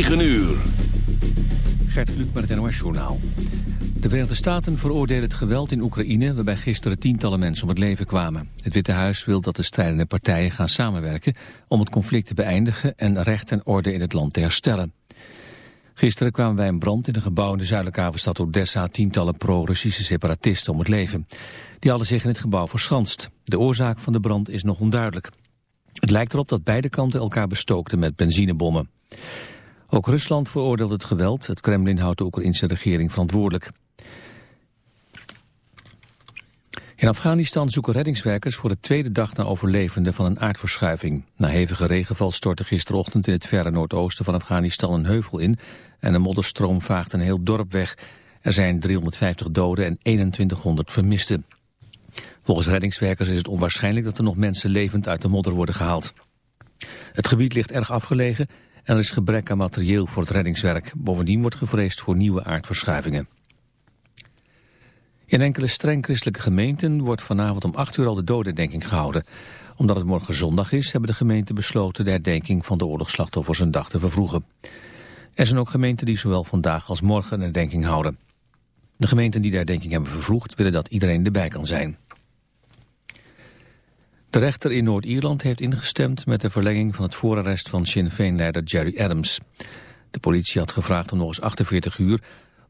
9 uur. Gert Kluk met het NOS Journaal. De Verenigde Staten veroordelen het geweld in Oekraïne... waarbij gisteren tientallen mensen om het leven kwamen. Het Witte Huis wil dat de strijdende partijen gaan samenwerken... om het conflict te beëindigen en recht en orde in het land te herstellen. Gisteren kwamen bij een brand in een gebouw in de zuidelijke havenstad Odessa... tientallen pro-Russische separatisten om het leven. Die hadden zich in het gebouw verschanst. De oorzaak van de brand is nog onduidelijk. Het lijkt erop dat beide kanten elkaar bestookten met benzinebommen. Ook Rusland veroordeelt het geweld. Het Kremlin houdt de Oekraïnse regering verantwoordelijk. In Afghanistan zoeken reddingswerkers voor de tweede dag naar overlevenden van een aardverschuiving. Na hevige regenval stortte gisterochtend in het verre noordoosten van Afghanistan een heuvel in en een modderstroom vaagt een heel dorp weg. Er zijn 350 doden en 2100 vermisten. Volgens reddingswerkers is het onwaarschijnlijk dat er nog mensen levend uit de modder worden gehaald. Het gebied ligt erg afgelegen en er is gebrek aan materieel voor het reddingswerk. Bovendien wordt gevreesd voor nieuwe aardverschuivingen. In enkele streng christelijke gemeenten wordt vanavond om 8 uur al de dodendenking gehouden. Omdat het morgen zondag is, hebben de gemeenten besloten de herdenking van de oorlogsslachtoffers een dag te vervroegen. Er zijn ook gemeenten die zowel vandaag als morgen een herdenking houden. De gemeenten die de herdenking hebben vervroegd willen dat iedereen erbij kan zijn. De rechter in Noord-Ierland heeft ingestemd met de verlenging van het voorarrest van Sinn Féin-leider Jerry Adams. De politie had gevraagd om nog eens 48 uur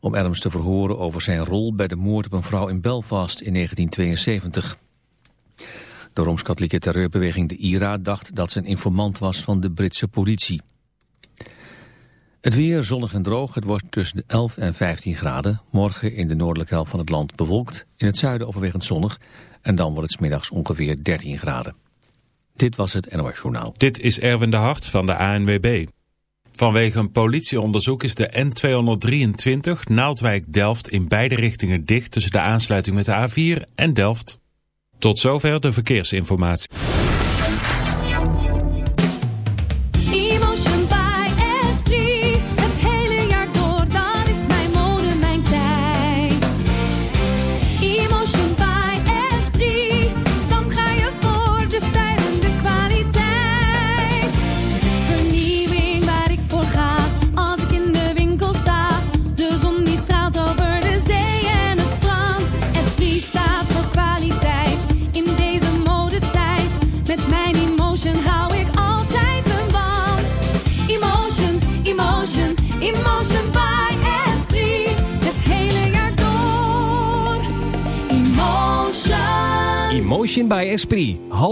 om Adams te verhoren over zijn rol bij de moord op een vrouw in Belfast in 1972. De Rooms-Katholieke terreurbeweging de IRA dacht dat ze een informant was van de Britse politie. Het weer zonnig en droog. Het wordt tussen de 11 en 15 graden. Morgen in de noordelijke helft van het land bewolkt. In het zuiden overwegend zonnig. En dan wordt het smiddags ongeveer 13 graden. Dit was het NOS Journaal. Dit is Erwin de Hart van de ANWB. Vanwege een politieonderzoek is de N223 Naaldwijk-Delft in beide richtingen dicht tussen de aansluiting met de A4 en Delft. Tot zover de verkeersinformatie.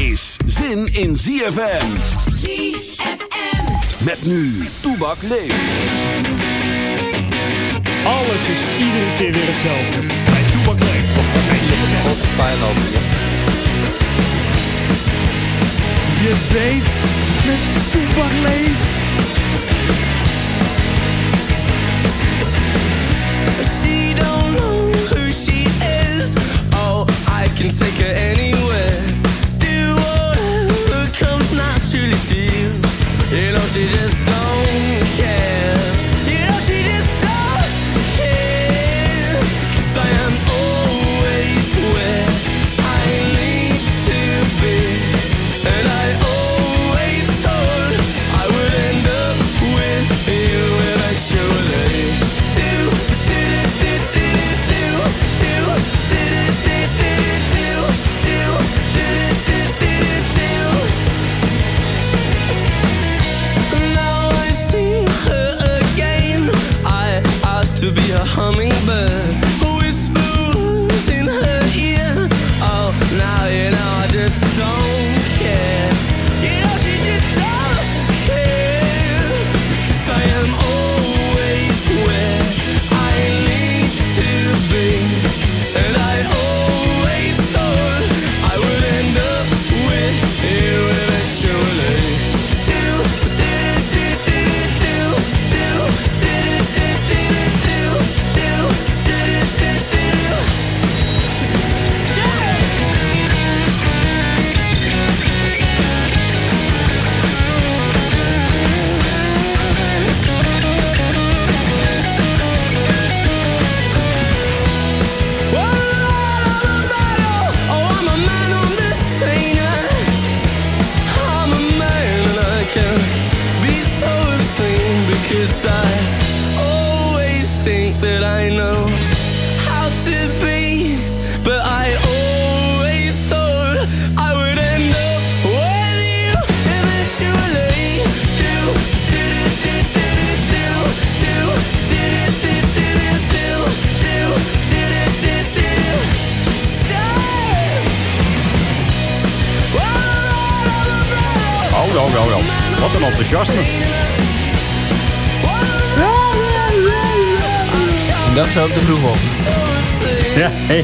is zin in ZFM. ZFM. Met nu, Toebak leeft. Alles is iedere keer weer hetzelfde. Bij Toebak leeft. Een pijn over je. Je beeft met Toebak leeft. She don't know who she is. Oh, I can take her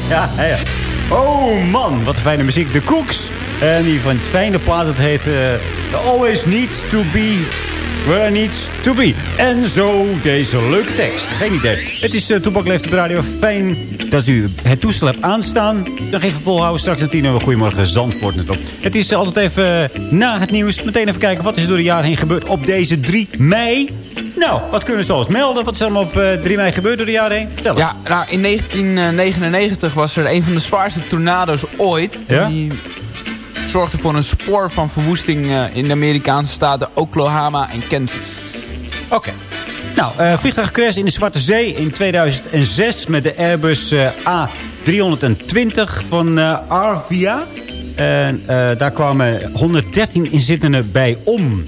Ja, ja. Oh man, wat fijne muziek. De Cooks. En die van fijne plaat, het heet eh, Always Needs to Be Where Needs to Be. En zo deze leuke tekst. Geen idee. Het is uh, Toepak Leeft op de radio. Fijn dat u het toestel hebt aanstaan. Dan even volhouden. Straks een tien uur. Goedemorgen Zandvoort. Het is altijd even uh, na het nieuws. Meteen even kijken wat is er door de jaren heen gebeurd op deze 3 mei. Nou, wat kunnen ze ons melden? Wat is er allemaal op uh, 3 mei gebeurd door de jaren heen? Vertel eens. Ja, nou, in 1999 was er een van de zwaarste tornado's ooit. Ja? Die zorgde voor een spoor van verwoesting uh, in de Amerikaanse staten Oklahoma en Kansas. Oké. Okay. Nou, uh, vliegtuigcrash in de Zwarte Zee in 2006 met de Airbus uh, A320 van Arvia. En daar kwamen 113 inzittenden bij om.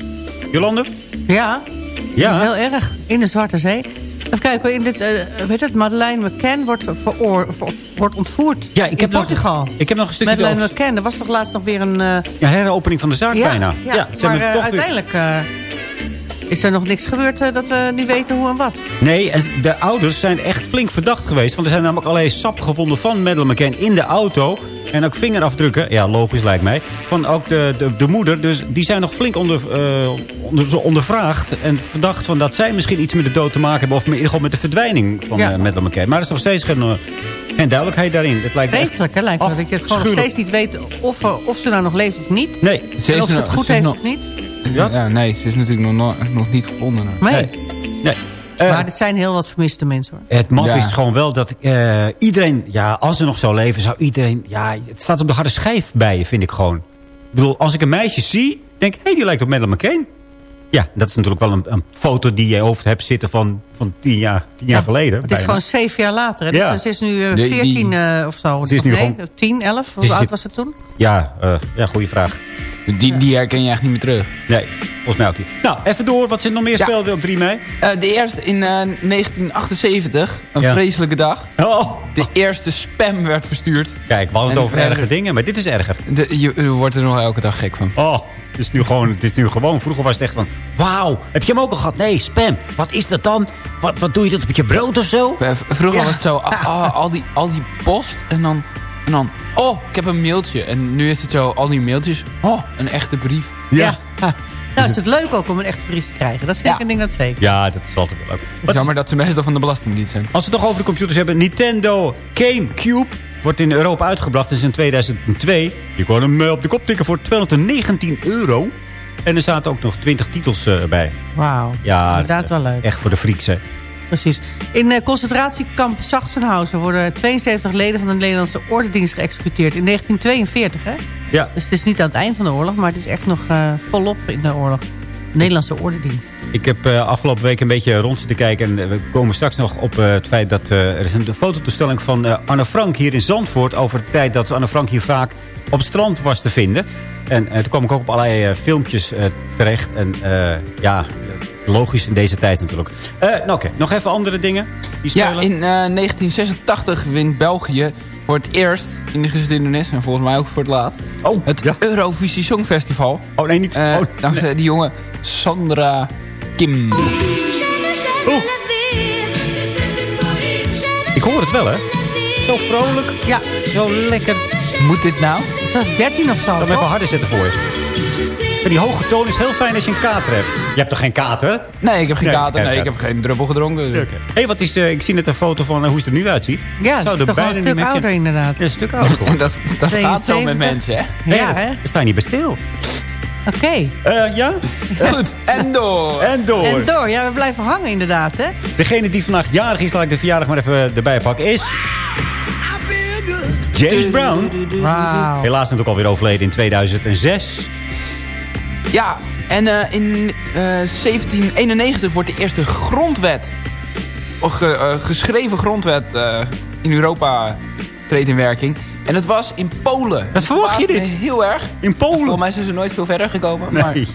Jolande? Ja, ja. dat is heel erg. In de Zwarte Zee. Even kijken, in dit, uh, weet het, Madeleine McCann wordt, ver, wordt ontvoerd ja, ik in heb Portugal. Nog, ik heb nog een stukje Madeleine. McCann, er was toch laatst nog weer een... Uh... Ja, heropening van de zaak ja, bijna. Ja, ja maar uh, uiteindelijk is er nog niks gebeurd dat we niet weten hoe en wat. Nee, en de ouders zijn echt flink verdacht geweest. Want er zijn namelijk allerlei sap gevonden van Madeleine McCann in de auto... En ook vingerafdrukken, ja logisch lijkt mij, van ook de, de, de moeder. Dus die zijn nog flink onder, uh, onder, ondervraagd. En verdacht van dat zij misschien iets met de dood te maken hebben. Of in ieder geval met de verdwijning van ja. uh, Madeleine McCann. Maar er is nog steeds geen, uh, geen duidelijkheid daarin. Het lijkt Vreselijk hè, lijkt me. Dat je het gewoon nog steeds niet weet of, of ze nou nog leeft of niet. Nee. Ze en of ze het goed heeft nog, of niet. Ja? ja, nee, ze is natuurlijk nog, nog niet gevonden. Nee. nee. nee. Uh, maar dit zijn heel wat vermiste mensen hoor. Het maf ja. is gewoon wel dat uh, iedereen, ja, als ze nog zou leven, zou iedereen, ja, het staat op de harde schijf bij je, vind ik gewoon. Ik bedoel, als ik een meisje zie, denk ik, hé, hey, die lijkt op Madeleine McCain. Ja, dat is natuurlijk wel een, een foto die je hoofd hebt zitten van, van tien jaar, tien jaar ja, geleden. Het is bijna. gewoon zeven jaar later. Hè? Ja. Dus ze is nu uh, 14 uh, of zo. Ze is nu nee, gewoon... 10, 11? Hoe oud was het toen? Ja, uh, ja goede vraag. Die, die herken je echt niet meer terug. Nee, volgens mij ook niet. Nou, even door. Wat zit nog meer Ja. speelde op 3 mei? Uh, de eerste in uh, 1978, een Ja. vreselijke dag. Oh. De eerste spam werd verstuurd. Kijk, we hadden het over verder- erge dingen, maar dit is erger. De, je, je wordt er nog elke dag gek van. Oh, het is nu gewoon, het is nu gewoon. Vroeger was het echt van, wauw, heb je hem ook al gehad? Nee, spam. Wat is dat dan? Wat, wat doe je dat met je brood of zo? V- Vroeger Ja. was het zo, ah, ah, al, die, al die post en dan, en dan, oh, ik heb een mailtje. En nu is het zo, al die mailtjes, oh, een echte brief. Ja. Nou is het leuk ook om een echte brief te krijgen. Dat vind Ja. ik een ding dat zeker. Ja, dat is altijd wel leuk. Het is jammer dat ze meestal van de Belastingdienst zijn. Als we het toch over de computers hebben. Nintendo GameCube wordt in Europa uitgebracht. Dat is in 2002. Je kon hem eh, op de kop tikken voor 219 euro. En er zaten ook nog 20 titels eh, bij. Wauw, Ja, dat is, inderdaad wel leuk. Echt voor de freaks, hè. Precies. In uh, concentratiekamp Sachsenhausen worden 72 leden van de Nederlandse ordendienst geëxecuteerd. In 1942, hè? Ja, Dus het is niet aan het eind van de oorlog, maar het is echt nog uh, volop in de oorlog. Nederlandse ordendienst. ik heb uh, afgelopen week een beetje rond zitten kijken. En we komen straks nog op uh, het feit dat... er is een fototoestelling van Anne Frank hier in Zandvoort... over de tijd dat Anne Frank hier vaak op het strand was te vinden. En toen kwam ik ook op allerlei filmpjes terecht. En ja, logisch in deze tijd natuurlijk. nou oké, nog even andere dingen die Ja, spelen? in uh, 1986 wint België voor het eerst in de geschiedenis... en volgens mij ook voor het laatst... Oh, het ja. Eurovisie Songfestival. Oh nee, niet. Uh, oh, dankzij nee. die jonge Sandra Kim. Oh. Ik hoor het wel, hè? Zo vrolijk. Ja. Zo lekker. Moet dit nou? Dat is 13 of zo, Ik zal hem even harder zetten voor je. Die hoge toon is heel fijn als je een kater hebt. Je hebt toch geen kater? Nee, ik heb geen Nee, kater. Nee, ik heb geen druppel gedronken. Hé, hey, wat is... eh, ik zie net een foto van eh, hoe het er nu uitziet. Ja, Ik dat is toch wel een niet stuk meer ouder inderdaad. Het is een stuk ouder dat dat gaat zo met 72. mensen, hè? Ja, hè? Sta je niet bij stil. Oké. Eh, ja? Goed, en door. En door. En door. Ja, we blijven hangen inderdaad, hè? Degene die vandaag jarig is, laat ik de verjaardag maar even erbij pakken, is... James Brown. Wauw. Helaas natuurlijk alweer overleden in 2006. Ja, en uh, in uh, 1791 wordt de eerste grondwet ge- eh, geschreven grondwet eh, in Europa treedt in werking. En het was in Polen. Wat verwacht je dit? Heel erg. In Polen? Volgens mij zijn ze nooit veel verder gekomen. Maar Nee.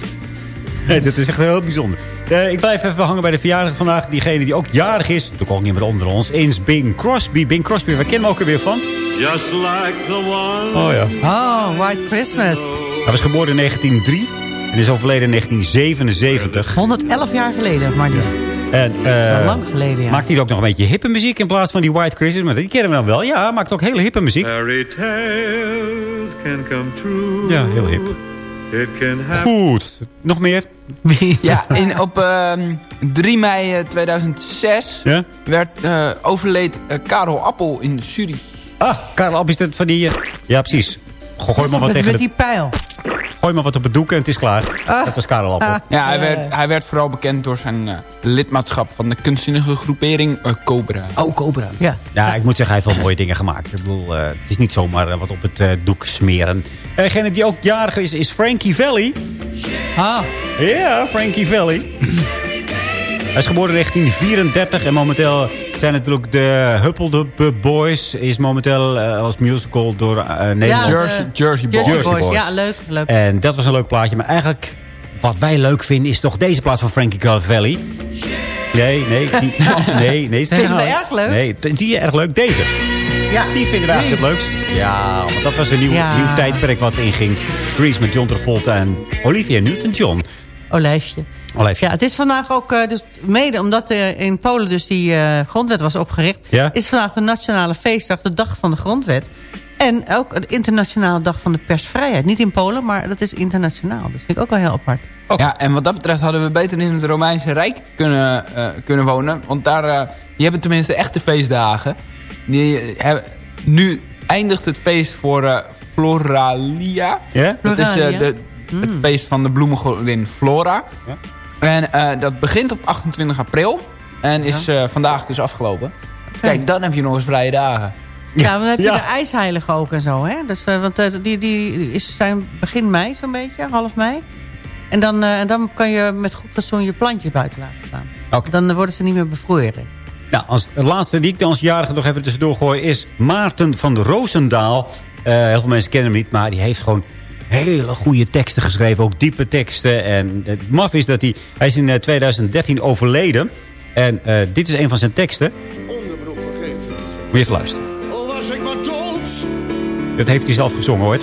nee, dat is echt heel bijzonder. Eh, ik blijf even hangen bij de verjaardag vandaag. Diegene die ook jarig is, toen ook niet meer onder ons, is Bing Crosby. Bing Crosby, waar kennen we ook alweer van? Just like the one. Oh ja. Oh, White Christmas. Hij was geboren in 1903 en is overleden in 1977. 111 jaar geleden, maar dus. En, eh, Zo lang geleden, ja. Maakt hij ook nog een beetje hippe muziek in plaats van die White Christmas? Maar die kennen we dan wel. Ja, hij maakt ook hele hippe muziek. Fairy tales can come true. Ja, heel hip. It can happen. Goed. Nog meer? ja, in, op ehm, 3 mei eh, 2006 Ja? werd, eh, overleed eh, Karel Appel in Zurich. Ah, Karel Ab is dat van die... eh, Ja, precies. Gooi maar wat Met, tegen met de... die pijl. Gooi maar wat op het doek en het is klaar. Ah. Dat was Karel Appel. Ah. Ja, hij, Eh. werd, hij werd vooral bekend door zijn eh, lidmaatschap van de kunstzinnige groepering eh, Cobra. Oh, Cobra. Ja. Ja, ik moet zeggen, hij heeft wel mooie dingen gemaakt. Ik bedoel, eh, het is niet zomaar wat op het eh, doek smeren. Degene die ook jarig is, is Frankie Valli. Ah, Ja, Frankie Valli. Hij is geboren in 1934 en momenteel zijn natuurlijk de Huppelde Boys... is momenteel eh, als musical door eh Nederland. Ja, Jersey, de- Jersey Boys. Jersey Boys. Boys. Ja, leuk, leuk. En dat was een leuk plaatje. Maar eigenlijk, wat wij leuk vinden, is toch deze plaat van Frankie Valli. Nee, nee, die, nee, nee. Vinden we erg leuk? Nee, die is erg leuk. Deze. Ja. Die vinden wij eigenlijk het leukst. Ja, want dat was een nieuw, Ja. nieuw tijdperk wat inging. Grease met John Travolta en Olivia Newton-John. Olijfje. Olijfje. Ja, het is vandaag ook, eh, dus mede omdat er in Polen dus die eh, grondwet was opgericht... Ja? is vandaag de nationale feestdag, de dag van de grondwet. En ook de internationale dag van de persvrijheid. Niet in Polen, maar dat is internationaal. Dat vind ik ook wel heel apart. Ja, en wat dat betreft hadden we beter in het Romeinse Rijk kunnen, eh, kunnen wonen. Want daar uh, je hebben tenminste echte feestdagen. Die, uh, hebben, nu eindigt het feest voor uh, Floralia. Ja? Dat is de, mm. het feest van de bloemengodin Flora. Ja. En dat begint op 28 april. En is ja. vandaag dus afgelopen. Kijk, dan heb je nog eens vrije dagen. Ja, dan heb je ja. de ijsheilige ook en zo. Hè? Dus, uh, want uh, die, die is, zijn begin mei zo'n beetje, half mei. En dan, uh, en dan kan je met goed fatsoen je plantjes buiten laten staan. Okay. Dan worden ze niet meer bevroeieren. Nou, als, het laatste die ik ons jarige nog even tussendoor gooi... is Maarten van Roosendaal. heel veel mensen kennen hem niet, maar die heeft gewoon hele goede teksten geschreven. Ook diepe teksten. En het maf is dat hij... Hij is in 2013 overleden. En dit is een van zijn teksten. Onderbroek vergeten. Moet je even luisteren. Al was ik maar dood. Dat heeft hij zelf gezongen, hoor.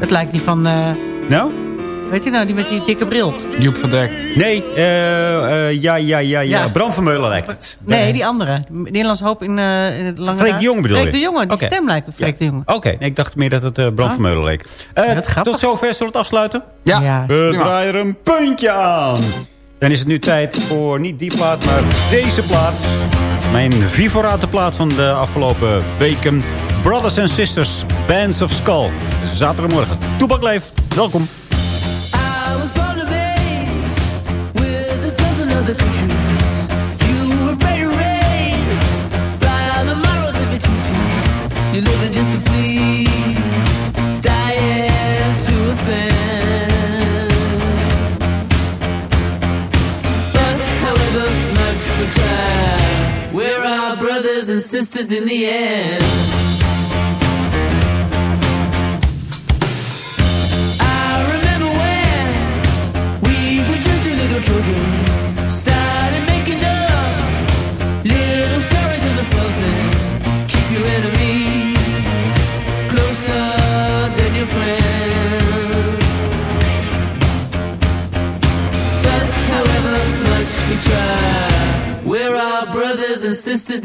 Het lijkt die van... Uh, nou? Weet je nou, die met die dikke bril. Joep van Dijk. Nee, uh, uh, ja, ja, ja, ja. Bram van Meulen lijkt het. Nee, die andere. Nederlands Hoop in, uh, in het lange Freek de Jonge bedoel je? Freek de Jonge, die okay. stem lijkt op Freek ja. de Jonge. Oké, okay. nee, ik dacht meer dat het uh, Bram van Meulen leek. Uh, tot zover, zullen we het afsluiten? Ja. ja. We draaien er een puntje aan. Dan is het nu tijd voor niet die plaat, maar deze plaat. Mijn vivorate plaat van de afgelopen weken. Brothers and Sisters, Bands of Skull. Zaterdagmorgen. Toepak Leef, welkom. Other countries. You were by the morals of your. You just to please, dying to offend. But however much we try, we're our brothers and sisters in the end.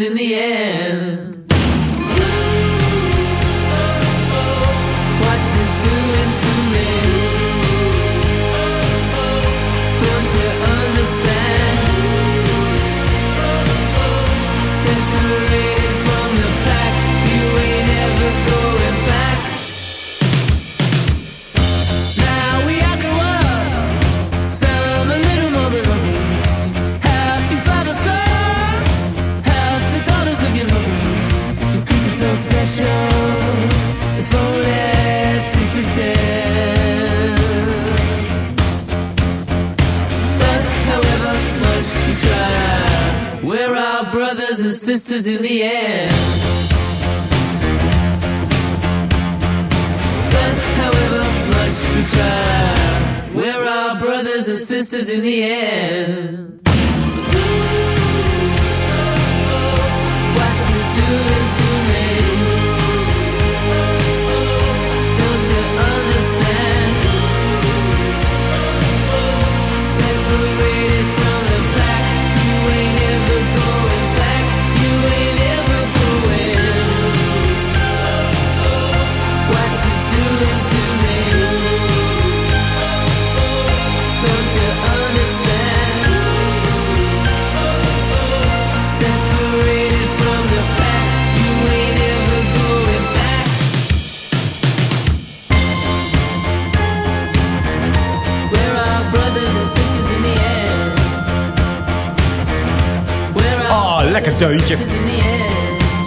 In the end. Deuntje.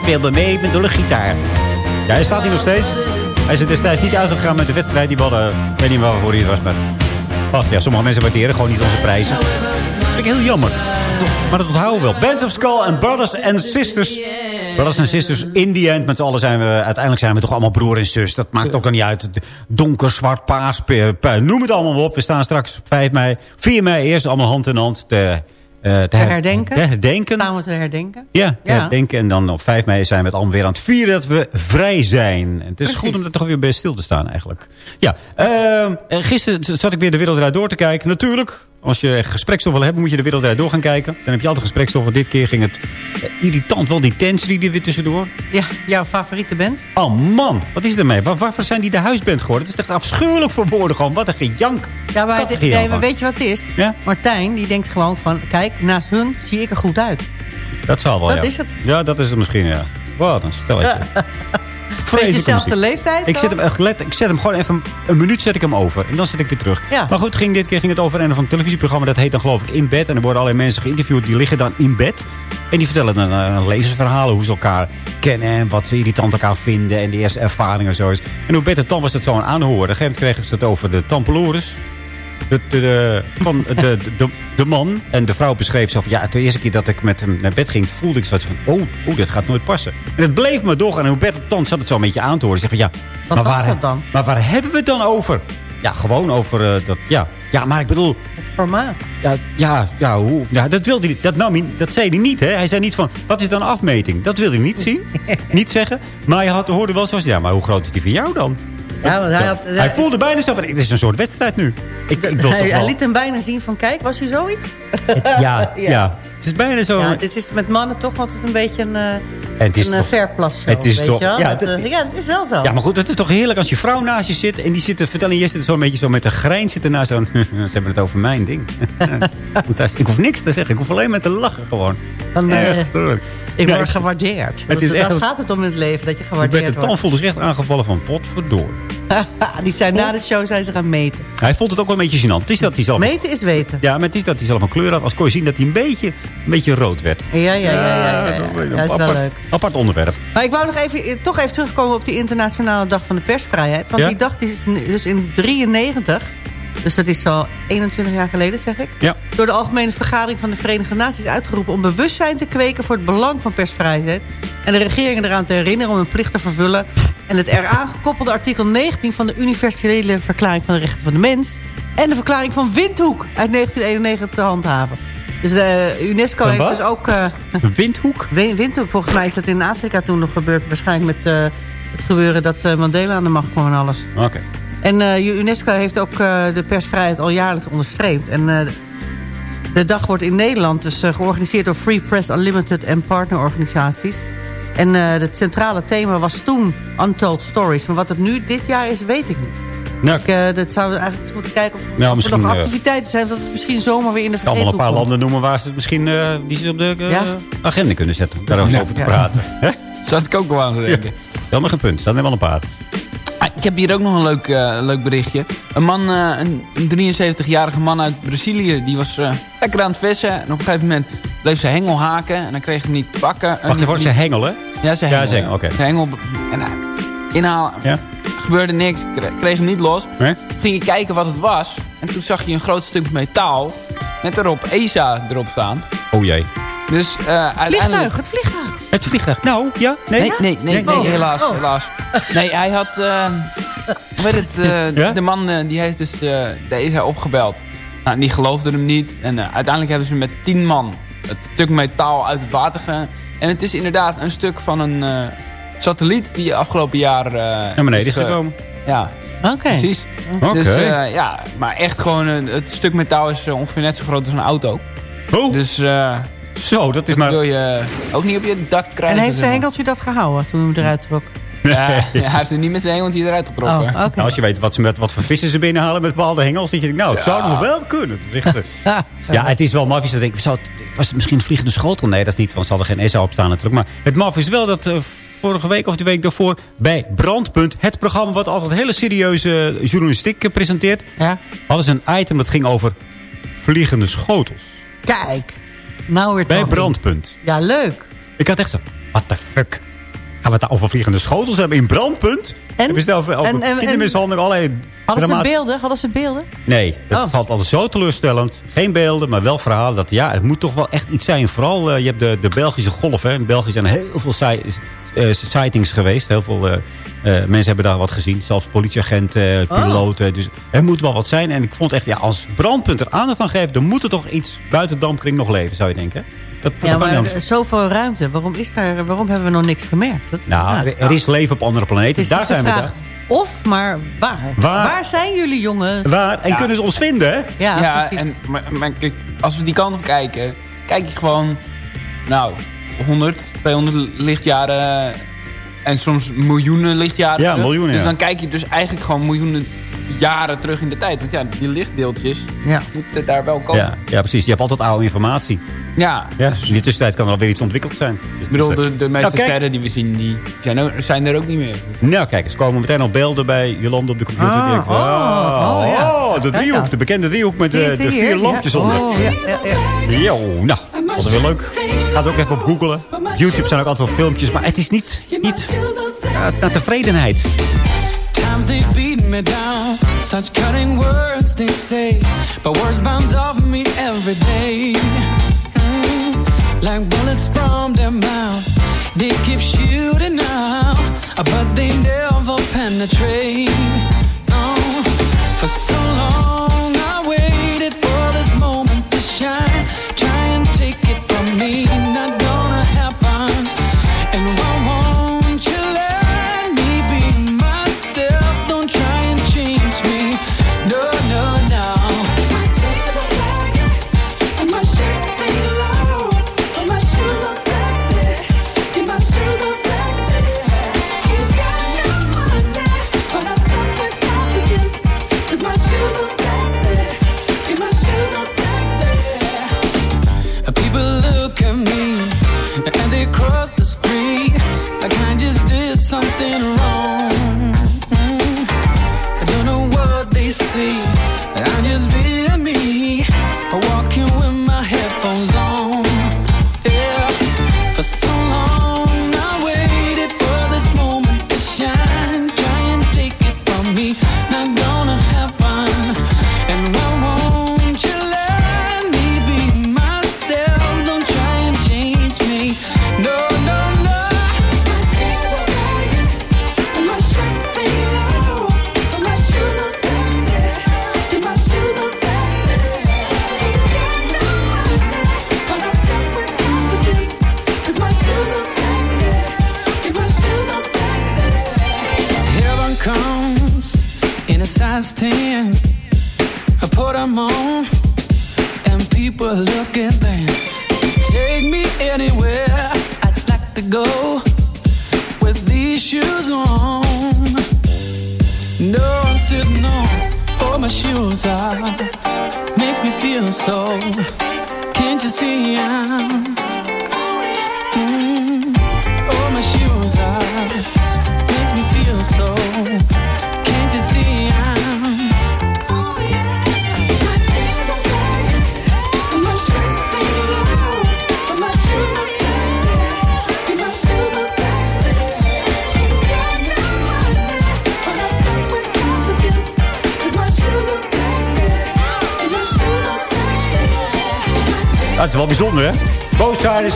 Speelde mee met de gitaar. Ja, hij staat hier nog steeds. Hij is er destijds niet uitgegaan met de wedstrijd die hadden. Ik weet niet waarvoor hij het was, maar... Ach ja, sommige mensen waarderen gewoon niet onze prijzen. Vind ik heel jammer. Maar dat onthouden we wel. Bands of Skull en Brothers and Sisters. Brothers and Sisters, in the end, met z'n allen zijn we... Uiteindelijk zijn we toch allemaal broer en zus. Dat maakt ook dan niet uit. Donker, zwart, paars, noem het allemaal op. We staan straks 5 mei, 4 mei eerst allemaal hand in hand te, eh, te, Te her- herdenken. Te herdenken. Staan we te herdenken. Ja, te Ja. herdenken. En dan op 5 mei zijn we het allemaal weer aan het vieren dat we vrij zijn. En het is Precies. goed om er toch weer bij stil te staan eigenlijk. Ja, ehm, eh, gisteren zat ik weer de Wereld Draait Door te kijken. Natuurlijk, als je gesprekstof wil hebben, moet je de Wereld Door gaan kijken. Dan heb je altijd gesprekstof. Want dit keer ging het irritant wel die tensie die er weer tussendoor. Ja, jouw favoriete band? Oh man, wat is er mee? Waar, waarvoor zijn die de huisband geworden? Het is echt afschuwelijk voor woorden gewoon. Wat een gejank. Ja, maar, nee, weet je wat het is? Ja? Martijn, die denkt gewoon van... Kijk, naast hun zie ik er goed uit. Dat zal wel, Dat ja. is het. Ja, dat is het misschien, ja. Wat een stelletje. Beetje dezelfde leeftijd Ik zet hem echt let, ik zet hem gewoon even een minuut zet ik hem over. En dan zet ik weer terug. Ja. Maar goed, ging, dit keer ging het over een van een televisieprogramma. Dat heet dan geloof ik In Bed. En er worden allerlei mensen geïnterviewd. Die liggen dan in bed. En die vertellen dan eh, levensverhalen. Hoe ze elkaar kennen. En wat ze irritant elkaar vinden. En de eerste ervaringen en zo is. En hoe beter dan was het zo aan aanhoren. Op een gegeven moment kregen ze het over de tampelores. De, van de, de, man en de vrouw beschreef zo van... ja, de eerste keer dat ik met hem naar bed ging... voelde ik zo van, oh, oh, dit gaat nooit passen. En het bleef me doorgaan. En hoe beter dan zat het zo een beetje aan te horen. Zeg van, ja, Wat maar was waar, dat dan? Maar waar hebben we het dan over? Ja, gewoon over eh, dat, ja. Ja, maar ik bedoel, Het formaat. ja, ja, ja, hoe, ja dat wilde hij, dat, nam hij, dat zei hij niet, hè. Hij zei niet van, wat is dan afmeting? Dat wilde hij niet zien, niet zeggen. Maar hij had, hoorde wel zoals, ja, maar hoe groot is die van jou dan? Ja, want hij, had, hij voelde bijna zo van, dit is een soort wedstrijd nu. Ik, ik wil hij, wel... liet hem bijna zien van... Kijk, was hij zoiets? Ja, ja. Het is bijna zo... Ja, dit is met mannen toch altijd een beetje een, eh het is een eh, toch, verplas. het is weet toch- je wel? ja, Dat, dat- eh, ja, dat is wel zo. ja, maar goed, het is toch heerlijk als je vrouw naast je zit... en die zit te vertellen... en je zit zo een beetje zo met een grijns zitten naar zo'n... ze hebben het over mijn ding. Fantastisch. ik hoef niks te zeggen. Ik hoef alleen maar te lachen gewoon. Dan, Echt, hoor. ik word gewaardeerd. Het is Daar echt- gaat het om in het leven, dat je Ik gewaardeerd werd de wordt. tandvolders echt aangevallen van potverdoor. Die zijn na de show zijn ze gaan meten. Hij vond het ook wel een beetje gênant. Het is dat hij zelf... Meten is weten. Ja, maar het is dat hij zelf een kleur had. Als kon je zien dat hij een beetje, een beetje rood werd. Ja, ja, ja. ja, ja, dat is ja. dat wel apart, leuk. apart onderwerp. Maar ik wou nog even, toch even terugkomen op die internationale dag van de persvrijheid. Want die dag die is dus in 93, dus dat is al 21 jaar geleden zeg ik. Ja. Door de Algemene Vergadering van de Verenigde Naties uitgeroepen... om bewustzijn te kweken voor het belang van persvrijheid... en de regeringen eraan te herinneren om hun plicht te vervullen... en het eraan gekoppelde artikel 19 van de Universele Verklaring van de Rechten van de Mens... en de Verklaring van Windhoek uit 1991 te handhaven. Dus de UNESCO Een heeft dus ook... eh, Een windhoek? Win- Windhoek, volgens mij is dat in Afrika toen nog gebeurd. Waarschijnlijk met eh, het gebeuren dat eh, Mandela aan de macht kwam en alles. Oké. En eh, UNESCO heeft ook eh, de persvrijheid al jaarlijks onderstreept. En eh, de dag wordt in Nederland dus georganiseerd door Free Press Unlimited en partnerorganisaties. En eh, het centrale thema was toen Untold Stories. Maar wat het nu dit jaar is, weet ik niet. Nou, Ik, eh, dat zouden we eigenlijk eens moeten kijken of, Nou, er nog activiteiten zijn. Dat het misschien zomaar weer in de Ik kan wel een paar komt. landen noemen waar ze het misschien eh, die ze op de Ja? agenda kunnen zetten. Om daarover Ja. over te Ja. praten. Hè? Zat ik ook wel aan te denken. Helemaal geen punt. Er staan er wel een paar. Ik heb hier ook nog een leuk, eh, leuk berichtje. Een man, eh, een, een 73-jarige man uit Brazilië, die was eh, lekker aan het vissen. En op een gegeven moment bleef zijn hengel haken en dan kreeg hem niet pakken. En Wacht niet- even, ze hengelen. Ja, zijn Ja, hengel. zijn hengel, oké. Zijn hengel, en inhalen, Ja? gebeurde niks, kreeg, kreeg hem niet los. Nee? Ging je kijken wat het was. En toen zag je een groot stuk metaal met erop ESA erop staan. Oh jee. Dus eh uiteindelijk... Vliegtuig, het vliegtuig. Het vliegtuig. Nou, ja? Nee? Nee, nee, nee, nee, Oh. helaas, Oh. helaas. Nee, hij had... eh hoe heet het? eh, Ja? De man eh, die heeft dus eh deze opgebeld. Nou, die geloofde hem niet. En eh, uiteindelijk hebben ze met tien man het stuk metaal uit het water ge... En het is inderdaad een stuk van een eh, satelliet die afgelopen jaar... eh Naar beneden is ge- gekomen. Ja, Oké. precies. Oké. Dus eh, ja, maar echt gewoon... eh, het stuk metaal is ongeveer net zo groot als een auto. Oh, Dus eh zo, dat is dat maar... wil je ook niet op je dak krijgen. En heeft zijn hengeltje dat gehouden toen hij hem eruit trok? Ja, hij heeft er niet met zijn hengeltje eruit getrokken. Oh. Nou, als je weet wat, ze met, wat voor vissen ze binnenhalen met bepaalde hengels. Dat je denkt, nou, het zou nog wel kunnen. Echt, eh, Ja. ja, het is wel maf. Je zou het, was het misschien een vliegende schotel? Nee, dat is niet, want ze hadden geen ESA op staan natuurlijk. Maar het maf is wel dat eh, vorige week of de week daarvoor... bij Brandpunt, het programma wat altijd hele serieuze journalistiek eh, presenteert... Ja. hadden ze een item dat ging over vliegende schotels. Kijk. Nou weer Bij. Brandpunt. Ja, leuk. Ik had echt zo, what the fuck? Gaan we het nou over vliegende schotels hebben in Brandpunt? En? Over, over En- en- kindermishandeling, allerlei... Hadden ze beelden? Hadden ze beelden? Nee, dat Oh. is altijd altijd zo teleurstellend. Geen beelden, maar wel verhalen. Dat, ja, het moet toch wel echt iets zijn. Vooral, eh, je hebt de, de Belgische golf. Hè. In België zijn heel veel si- eh, sightings geweest. Heel veel eh, mensen hebben daar wat gezien. Zelfs politieagenten, Oh. piloten. Dus er moet wel wat zijn. En ik vond echt, ja, als brandpunt er aandacht aan geeft... dan moet er toch iets buiten de dampkring nog leven, zou je denken. Dat, dat Ja, maar zoveel ruimte. Waarom, is daar, waarom hebben we nog niks gemerkt? Dat, Nou, ja. er- is leven op andere planeten. Daar niet we daar. Of, maar waar? Waar? zijn jullie jongens? Waar? En Ja. kunnen ze ons vinden? Ja, Ja, precies. en, maar, maar kijk, als we die kant op kijken, kijk je gewoon, nou, 100, 200 lichtjaren en soms miljoenen lichtjaren Ja, terug. miljoenen, Dus ja. dan kijk je dus eigenlijk gewoon miljoenen jaren terug in de tijd. Want ja, die lichtdeeltjes Ja. moeten daar wel komen. Ja, ja, precies. Je hebt altijd oude informatie. Ja, Ja, in de tussentijd kan er alweer iets ontwikkeld zijn. Dus, ik bedoel, dus, eh, de, de meeste nou, sterren die we zien, die zijn, er ook niet meer. Nou, kijk, eens komen meteen al beelden bij Jolanda op de computer. Ah, oh, ah, oh, ja. oh, de driehoek, de bekende driehoek met je- de, vier lampjes Ja. onder. Oh, ja, ja, ja. Yo, nou, dat is weer leuk. Ga er ook even op googlen. YouTube zijn ook altijd wel filmpjes, maar het is niet, niet ja, naar tevredenheid. Times they beat me down. Such cutting words they say. But words bounce off me every day. Like bullets from their mouth. They keep shooting out. But they never penetrate. No. For so long I waited for this moment to shine. Try and take it from me.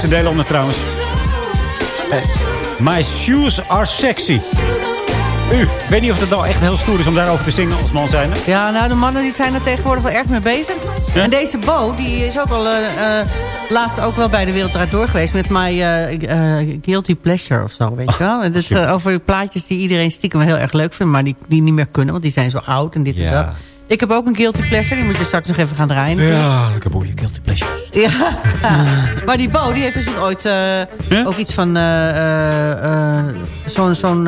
In Nederlander trouwens. Eh, my shoes are sexy. U, ik weet niet of het nou echt heel stoer is om daarover te zingen als man zijn. Ja, nou, de mannen die zijn er tegenwoordig wel erg mee bezig. En deze Bo, die is ook al uh, laatst ook wel bij de Wereldraad door geweest... met My uh, Guilty Pleasure of zo, weet je wel. En dus over plaatjes die iedereen stiekem heel erg leuk vindt... maar die, die niet meer kunnen, want die zijn zo oud en dit en dat. Ik heb ook een Guilty Pleasure, die moet je straks nog even gaan draaien. Ja, lekker boeien, Guilty Pleasure. Ja, maar die Bo, die heeft dus ooit ook iets van zo'n... zo'n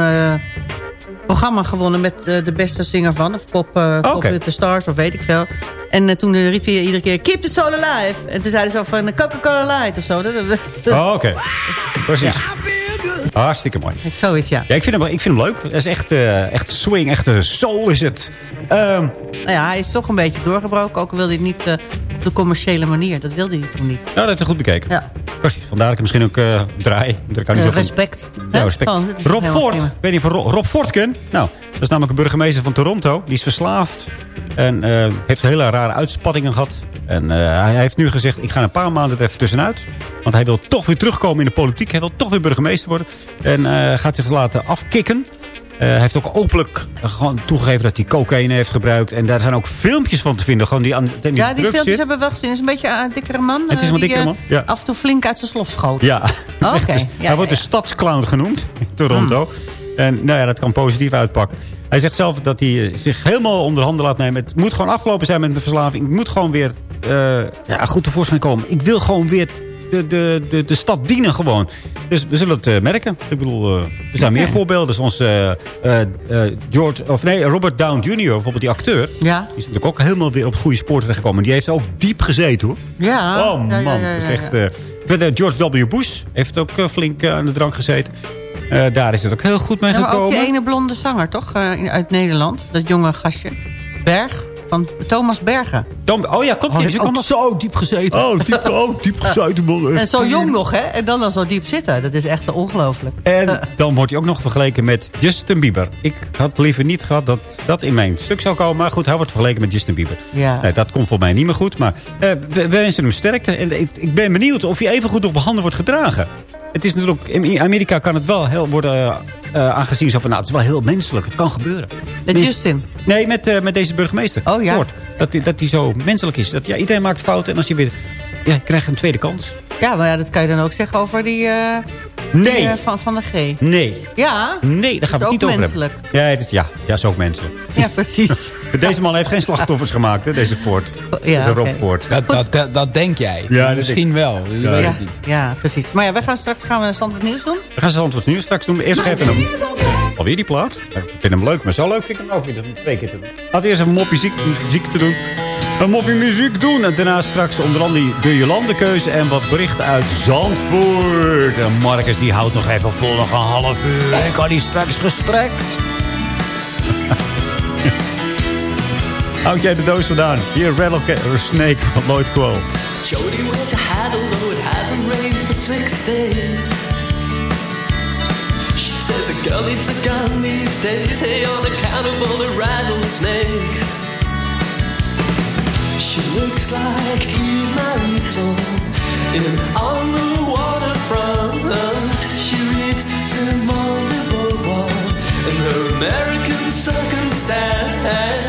programma gewonnen met uh, de beste zinger van. Of Pop, uh, Pop with the Stars, of weet ik veel. En uh, toen riep hij iedere keer, keep the soul alive. En toen zeiden ze van Coca-Cola Light of zo. Oh, oké. Precies. Hartstikke mooi. Zoiets, ja. ja ik, vind hem, ik vind hem leuk. Het is echt, echt swing, echt soul is het. Um, nou ja, hij is toch een beetje doorgebroken. Ook wilde hij niet op de commerciële manier. Dat wilde hij toen niet. Ja, dat heeft hij goed bekeken. Ja. Precies, vandaar dat ik misschien ook uh, draai. Daar kan uh, zo respect. Ja, respect. Oh, Rob Ford, ik weet niet of Rob, Rob Ford ken. Nou, dat is namelijk een burgemeester van Toronto. Die is verslaafd. En uh, heeft hele rare uitspattingen gehad. En hij heeft nu gezegd, ik ga een paar maanden er even tussenuit. Want hij wil toch weer terugkomen in de politiek. Hij wil toch weer burgemeester worden. En gaat zich laten afkicken. Hij heeft ook openlijk gewoon toegegeven dat hij cocaïne heeft gebruikt. En daar zijn ook filmpjes van te vinden. Gewoon die aan die ja, die filmpjes zit. hebben we wel gezien. Het is een beetje een dikkere man. Het is een dikkere man, ja. Af en toe flink uit zijn slof schoot. Ja. Oh, Oké. Okay. ja, hij wordt de stadsclown genoemd in Toronto. En nou ja, dat kan positief uitpakken. Hij zegt zelf dat hij zich helemaal onder handen laat nemen. Het moet gewoon afgelopen zijn met de verslaving. Ik moet gewoon weer uh, ja, goed tevoorschijn komen. Ik wil gewoon weer de, de, de, de stad dienen gewoon. Dus we zullen het uh, merken. Ik bedoel, uh, er zijn okay. meer voorbeelden. Zoals uh, George, of nee, Robert Downey Jr., bijvoorbeeld die acteur. Ja. Die is natuurlijk ook helemaal weer op het goede spoor terechtgekomen. Die heeft ook diep gezeten hoor. Ja. Oh man, ja, ja, ja, ja, ja. echt... George W. Bush heeft ook flink aan de drank gezeten. Daar is het ook heel goed mee ja, maar gekomen. ook die ene blonde zanger, toch? uit Nederland. Dat jonge gastje. Berg van Thomas Bergen. Tom, oh ja, klopt. Oh, die is ook zo diep gezeten. Oh, diep, oh, diep gezeten. Man. En zo jong nog, hè? En dan al zo diep zitten. Dat is echt ongelooflijk. En dan wordt hij ook nog vergeleken met Justin Bieber. Ik had liever niet gehad dat dat in mijn stuk zou komen. Maar goed, hij wordt vergeleken met Justin Bieber. Ja. Nee, dat komt voor mij niet meer goed. Maar uh, we, we, wensen hem sterkte. En ik, ik ben benieuwd of hij even goed op handen wordt gedragen. Het is natuurlijk, in Amerika kan het wel heel worden uh, aangezien. Zo van, nou, het is wel heel menselijk. Het kan gebeuren. Met Mens Justin? Nee, met, uh, met deze burgemeester. Oh ja. Dat hij dat zo menselijk is. Dat, ja, iedereen maakt fouten. En als je weer... Ja, krijgt een tweede kans. Ja, maar ja, dat kan je dan ook zeggen over die... Uh, nee. Die, van, van de G. Nee. Ja? Nee, daar gaan we het niet over menselijk. hebben. Ja, het is, ja, ja, is ook menselijk. Ja, precies. deze man heeft geen slachtoffers gemaakt, hè, deze Ford. Ja, deze Rob okay. Ford. Dat, dat, dat, dat, denk jij. Ja, Misschien wel. Je ja. weet ja, ja, precies. Maar ja, wij gaan straks gaan we Zandvoort Nieuws doen. We gaan Zandvoort Nieuws straks doen. Eerst nog even een... Alweer die plaat. Ik vind hem leuk, maar zo leuk vind ik hem ook weer. Twee keer te doen. Laten we eerst even moppie muziek, muziek te doen. Een moppie muziek doen. En daarna straks onder andere de Jolandekeuze en wat berichten uit Zandvoort. En Marcus die houdt nog even vol nog een half uur. En kan die straks gestrekt. Houd jij de doos vandaan? Hier Rattlesnake Snake van Lloyd Quo. Jody was a had although it hasn't rained for six days. She says a girl needs a gun these days. Hey, on account of all the rattlesnakes. She looks like Eve Marisol in on the waterfront. She reads Simone de Beauvoir in her American circumstance.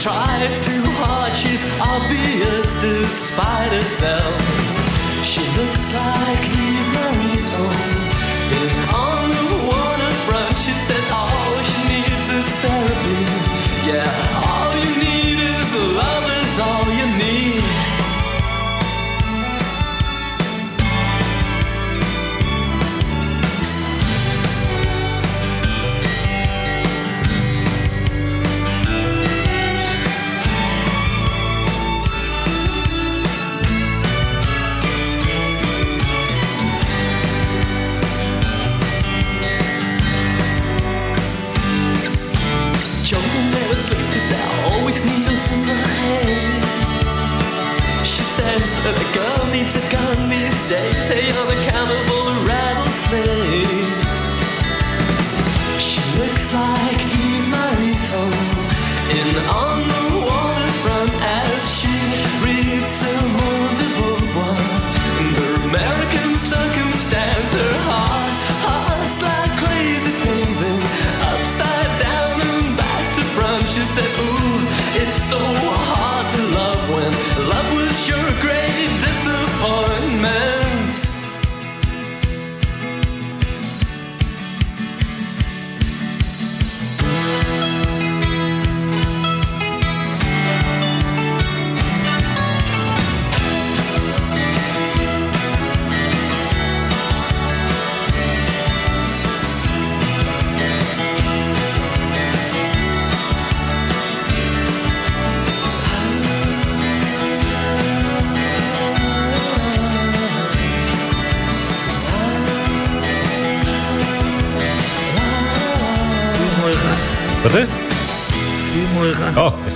Tries too hard. She's obvious despite herself. She looks like Eve Marie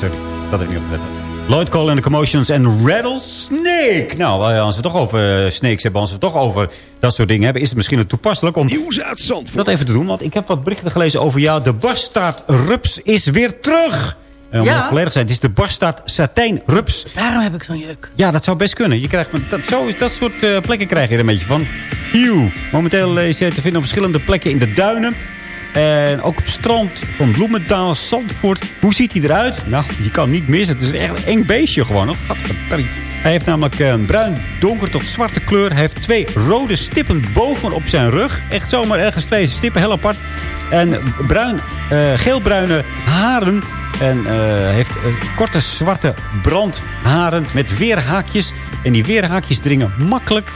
sorry. Dat heb ik niet op te letten. Lloyd Cole and the Commotions en Rattlesnake. Nou, als we het toch over eh, snakes hebben, als we toch over dat soort dingen hebben... is het misschien ook toepasselijk om Nieuws uit Zandvoort. dat even te doen. Want ik heb wat berichten gelezen over jou. De barstaartrups is weer terug. En om Ja. volledig te zijn, het is de barstaart satijnrups. Daarom heb ik zo'n juk. Ja, dat zou best kunnen. Je krijgt, met dat, zo, dat soort eh, plekken krijg je er een beetje van. Eeuw. Momenteel is hij te vinden op verschillende plekken in de duinen. En ook op strand van Bloemendaal, Zandvoort. Hoe ziet hij eruit? Nou, je kan niet missen. Het is echt een eng beestje gewoon. Gadverdarrie. Hij heeft namelijk eh, een bruin, donker tot zwarte kleur. Hij heeft twee rode stippen boven op zijn rug. Echt zomaar ergens twee stippen, heel apart. En bruin, eh, geelbruine haren. En eh, heeft korte zwarte brandharen met weerhaakjes. En die weerhaakjes dringen makkelijk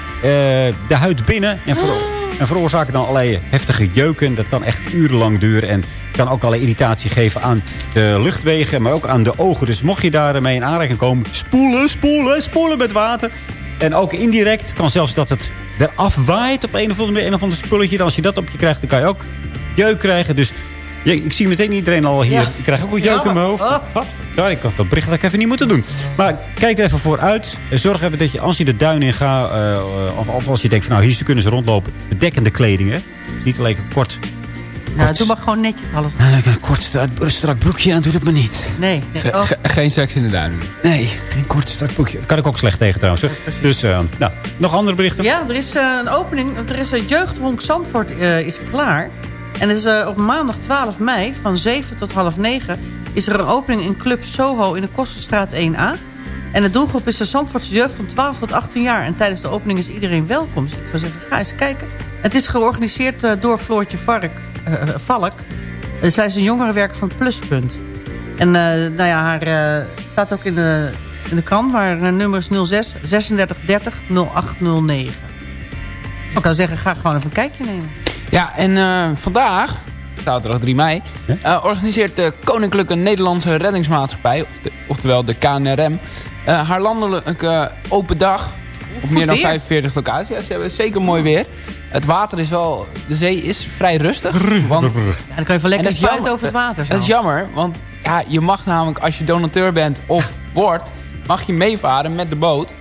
de huid binnen. En, vero- en veroorzaken dan allerlei heftige jeuken. Dat kan echt urenlang duren. En kan ook allerlei irritatie geven aan de luchtwegen. Maar ook aan de ogen. Dus mocht je daarmee in aanraking komen. Spoelen, spoelen, spoelen met water. En ook indirect kan zelfs dat het eraf waait op een of andere, een of ander spulletje. Dan als je dat op je krijgt, dan kan je ook jeuk krijgen. Dus ja, ik zie meteen iedereen al hier. Ja. Ik krijg ook wat jeuk in mijn hoofd. Oh. Wat? Daar, ik had dat bericht had ik even niet moeten doen. Maar kijk er even vooruit. En zorg even dat je, als je de duin in gaat... eh, of, of als je denkt van nou, hier kunnen ze rondlopen. Bedekkende kleding, hè. Dus niet alleen kort... Nou, doe maar gewoon netjes alles. Nou, lekker een kort strak, broekje aan, doe dat maar niet. Nee. Oh. ge- geen seks in de duinen. Nee, geen kort strak broekje. Kan ik ook slecht tegen trouwens. Dus, eh, nou, nog andere berichten? Ja, er is eh, een opening. Er is een jeugdhonk Zandvoort eh, is klaar. En het is eh, op maandag 12 mei van 7 tot half 9 is er een opening in Club Soho in de Kosterstraat 1A. En de doelgroep is de Zandvoortse jeugd van 12 tot 18 jaar. En tijdens de opening is iedereen welkom. Dus ik zou zeggen, ga eens kijken. Het is georganiseerd eh, door Floortje Vark, eh, Valk. Zij is een jongerenwerker van Pluspunt. En nou ja, haar staat ook in de, in de krant. Haar eh, nummer is 06 36 30 0809. Dus ik zou zeggen, ga gewoon even een kijkje nemen. Ja, en eh, vandaag, zaterdag 3 mei, eh, organiseert de Koninklijke Nederlandse Reddingsmaatschappij, of de- oftewel de KNRM, eh, haar landelijke open dag op meer dan weer. 45 locaties. Ja, ze hebben zeker mooi weer. Het water is wel, de zee is vrij rustig. Want, Ja, dan kan je van lekker En dat is spuiten jammer. over het water. Zo. dat is jammer, want ja, je mag namelijk als je donateur bent of wordt, mag je meevaren met de boot.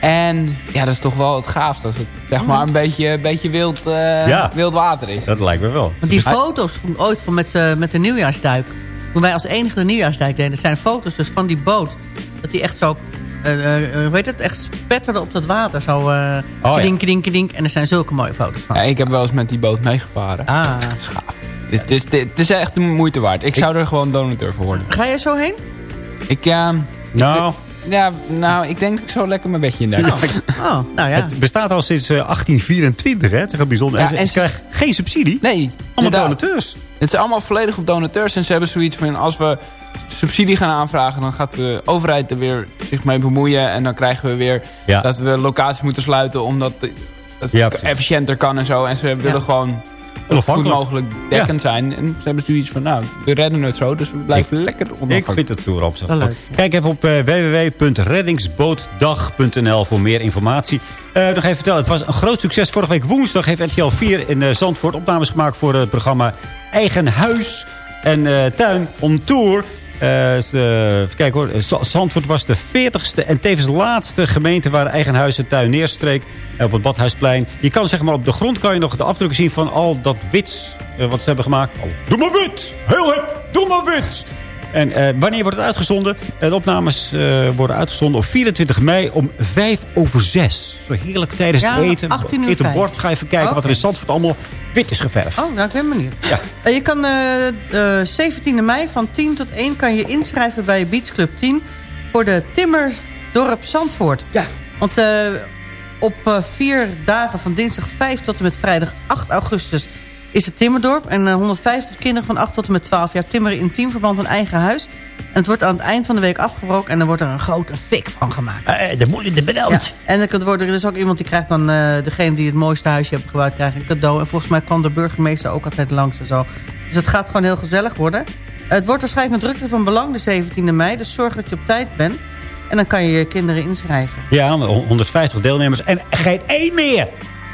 En ja, dat is toch wel het gaafste als het zeg maar een beetje, een beetje wild, eh, Ja. wild water is. Dat lijkt me wel. Want die foto's van, ooit van met, eh, met de nieuwjaarsduik. Toen wij als enige de nieuwjaarsduik deden. Er zijn foto's dus van die boot. Dat die echt zo, eh eh, weet het, echt spetterde op dat water. Zo eh ja. kdink, kdink, kdink. En er zijn zulke mooie foto's van. Ja, ik heb wel eens met die boot meegevaren. Ah. Schaaf. Het, het, is- het is echt de moeite waard. Ik zou er gewoon donateur voor worden. Ga jij zo heen? Ik, ja, Nou, ja, nou, ik denk dat ik zo lekker mijn bedje in daar. Oh, nou ja. het bestaat al sinds eh, 1824, hè. Het is echt bijzonder. Ja, en ze, en ze krijgen geen subsidie. Nee, Allemaal inderdaad. donateurs. Het is allemaal volledig op donateurs. En ze hebben zoiets van, als we subsidie gaan aanvragen... dan gaat de overheid er weer zich mee bemoeien. En dan krijgen we weer Ja. dat we locaties moeten sluiten... omdat het Ja, efficiënter kan en zo. En ze willen gewoon goed Onafhankelijk. mogelijk dekkend zijn. En ze hebben zoiets van, nou, we redden het zo. Dus we blijven lekker Ik onafhankelijk. vind het stoer op. Kijk even op eh, www.reddingsbootdag.nl voor meer informatie. Eh, nog even vertellen, het was een groot succes. Vorige week woensdag heeft RTL 4 in eh, Zandvoort opnames gemaakt voor het programma Eigen Huis en eh, Tuin on Tour. Eh, de- even hoor. Z- Zandvoort was de 40ste en tevens laatste gemeente waar eigen huis en tuin neerstreek. eh, Op het Badhuisplein. Je kan zeg maar op de grond kan je nog de afdrukken zien van al dat wits eh, wat ze hebben gemaakt. Doe maar wit! Heel hip! Doe maar wit! En eh, wanneer wordt het uitgezonden? Eh, de opnames eh, worden uitgezonden op 24 mei om 5 over 6. Zo heerlijk tijdens Ja, het eten. 18 uur bord. Ga even kijken Oké. wat er in Zandvoort allemaal wit is geverfd. Oh, nou, ik ben benieuwd. Ja. Eh, je kan eh eh 17 mei van 10 tot 1 kan je inschrijven bij Beach Club 10 voor de Timmersdorp Zandvoort. Ja. Want op vier dagen van dinsdag 5 tot en met vrijdag 8 augustus is het Timmerdorp. En eh, 150 kinderen van 8 tot en met 12 jaar timmeren in teamverband een eigen huis. En het wordt aan het eind van de week afgebroken en dan wordt er een grote fik van gemaakt. Eh, de moeilijke Ja. bedankt. En dan kan- wordt er dus ook iemand die krijgt dan... eh, degene die het mooiste huisje heeft gebouwd krijgt een cadeau. En volgens mij kwam de burgemeester ook altijd langs en zo. Dus het gaat gewoon heel gezellig worden. Het wordt waarschijnlijk met drukte van belang de 17e mei. Dus zorg dat je op tijd bent. En dan kan je je kinderen inschrijven. Ja, 150 deelnemers en geen één meer.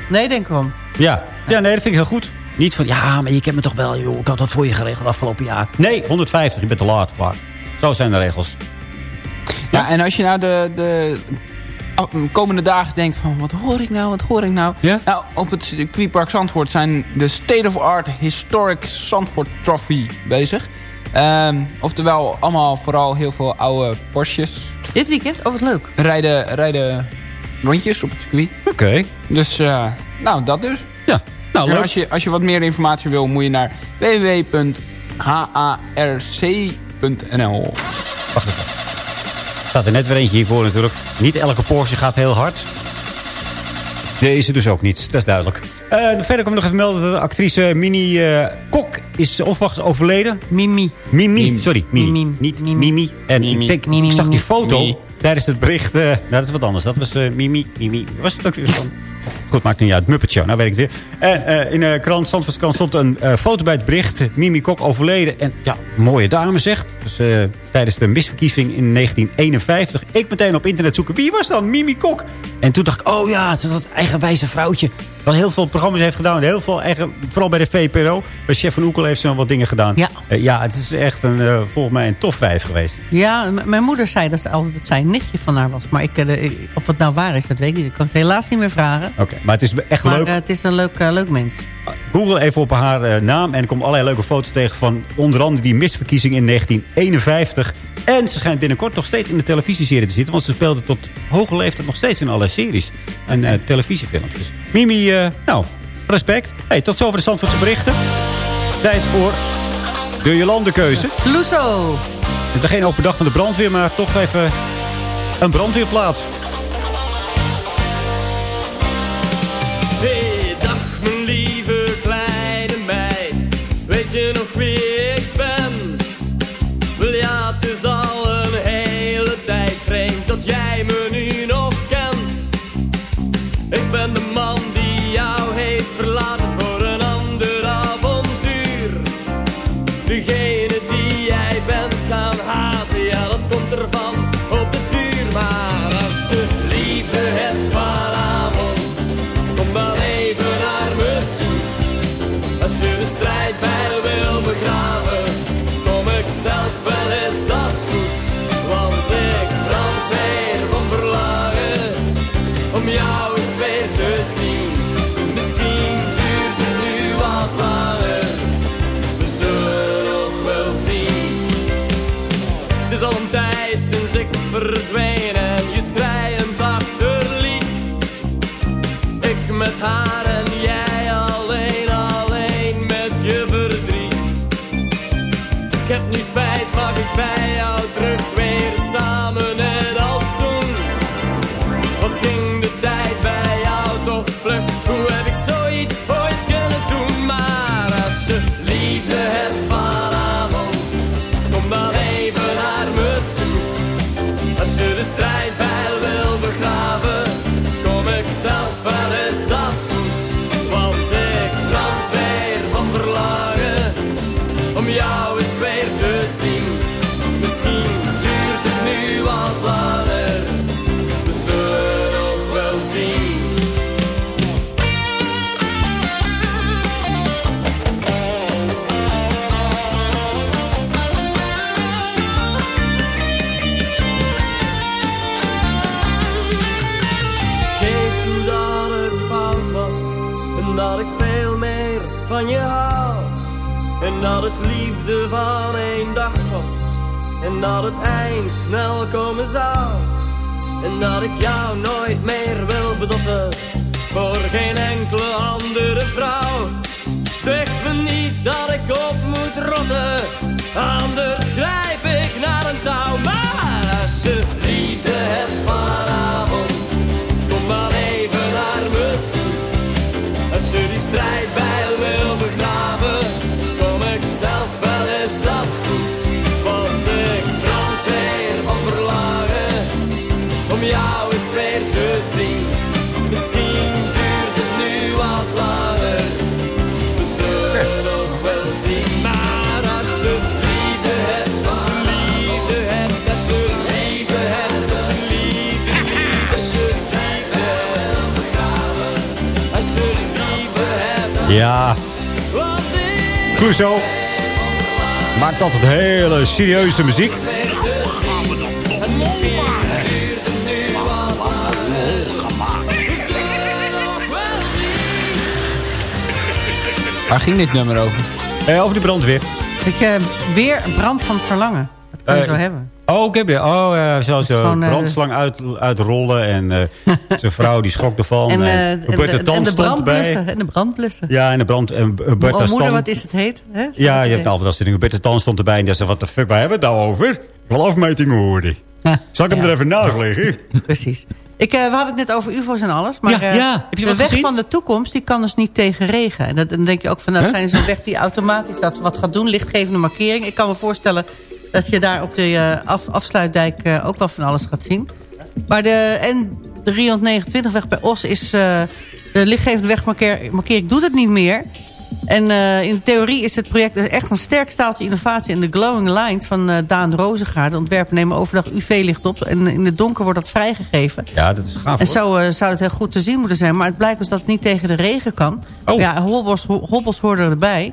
Nee, denk erom. Ja. ja, nee, dat vind ik heel goed. Niet van, ja, maar je kent me toch wel, joh. Ik had dat voor je geregeld afgelopen jaar. Nee, 150, je bent te laat, klaar. Zo zijn de regels. Ja, en als je nou de, de komende dagen denkt van... wat hoor ik nou, wat hoor ik nou? Ja? Nou, op het circuitpark Zandvoort zijn de State of Art Historic Zandvoort Trophy bezig. Ehm, oftewel, allemaal vooral heel veel oude Porsches. Dit weekend? Oh, wat leuk. Rijden, rijden rondjes op het circuit. Oké. Dus, eh, nou, dat dus. Ja, nou En als je, als je wat meer informatie wil, moet je naar www.harc.nl. Wacht even. staat er net weer eentje hiervoor natuurlijk. Niet elke Porsche gaat heel hard. Deze dus ook niet, dat is duidelijk. Eh, verder kom ik nog even melden dat de actrice Mini eh, Kok is onverwachts overleden. Mimi. Mimi, sorry. Mimi. Mimi. Niet Mimi. En ik, denk, Mimi, ik zag die foto Mimi. tijdens het bericht. eh, nou, dat is wat anders. Dat was eh, Mimi. Mimi. Was het ook weer van? Goed, maakt niet uit. Muppet Show, nou weet ik het weer. En eh, in de krant, Zandvoortse krant stond een eh, foto bij het bericht. eh, Mimi Kok overleden. En ja, mooie dame zegt. Dus eh, tijdens de misverkiezing in 1951. Ik meteen op internet zoeken. Wie was dan Mimi Kok? En toen dacht ik, oh ja, het dat eigenwijze vrouwtje. Dat heel veel programma's heeft gedaan. Heel veel, eigen, vooral bij de VPRO. Bij Chef van Oekel heeft ze wel wat dingen gedaan. Ja. Eh, ja, het is echt een, eh, volgens mij een top 5 geweest. Ja, mijn moeder zei dat, ze altijd, dat zij een nichtje van haar was. Maar ik, eh, ik- of het nou waar is, dat weet ik niet. Ik kan het helaas niet meer vragen. Oké, maar het is echt Maar leuk. het is een leuk, leuk mens. Google even op haar naam en komen allerlei leuke foto's tegen van onder andere die misverkiezing in 1951. En ze schijnt binnenkort nog steeds in de televisieserie te zitten, want ze speelde tot hoge leeftijd nog steeds in alle series en eh, televisiefilms. Dus Mimi, eh, nou, respect. Hey, tot zover de Zandvoortse berichten. Tijd voor de Jolandekeuze. Luso! Het is geen open dag van de brandweer, maar toch even een brandweerplaats. fail liefde van één dag was. En dat het eind snel komen zou. En dat ik jou nooit meer wil bedotten. Voor geen enkele andere vrouw. Zeg me niet dat ik op moet rotten. Anders grijp ik naar een touw. Ja. Clouseau. Maakt altijd hele serieuze muziek. Waar ging dit nummer over? Eh, over de brandweer. Ik, eh, weer een brand van verlangen. Dat kan je Eh, zo hebben. Oh, ik heb je. Oh, ja, zo zo gewoon, eh, brandslang uit, uitrollen. En eh, zijn vrouw die schrok ervan. En, En, eh, en, de- brandblussen. En de brandblussen. Ja, en de brand... En Oh, moeder, wat is het heet? Hè? Ja, je hebt altijd dat soort dingen. Roberta Tan stond erbij en die zei... Wat de fuck, waar hebben we het nou over? Ik wil afmetingen horen. Zal ik hem er even naast leggen? Precies. Ik, eh, we hadden het net over ufo's en alles. Maar Ja, eh, ja. Heb je de wat weg gezien? van de toekomst die kan dus niet tegen regen. En dat, dan denk je ook van, nou, dat Huh? zijn zo'n weg die automatisch dat wat gaat doen. Lichtgevende markering. Ik kan me voorstellen dat je daar op de eh, af, afsluitdijk eh, ook wel van alles gaat zien. Maar de N329 weg bij Os is... eh, de lichtgevende wegmarkering doet het niet meer. En eh, in theorie is het project echt een sterk staaltje innovatie. En de Glowing Lines van eh, Daan Rozengaard, de ontwerper, nemen overdag UV-licht op. En in het donker wordt dat vrijgegeven. Ja, dat is gaaf En hoor. zo eh, zou het heel goed te zien moeten zijn. Maar het blijkt dus dat het niet tegen de regen kan. Oh. Ja, hobbels, ho- hobbels hoorden erbij.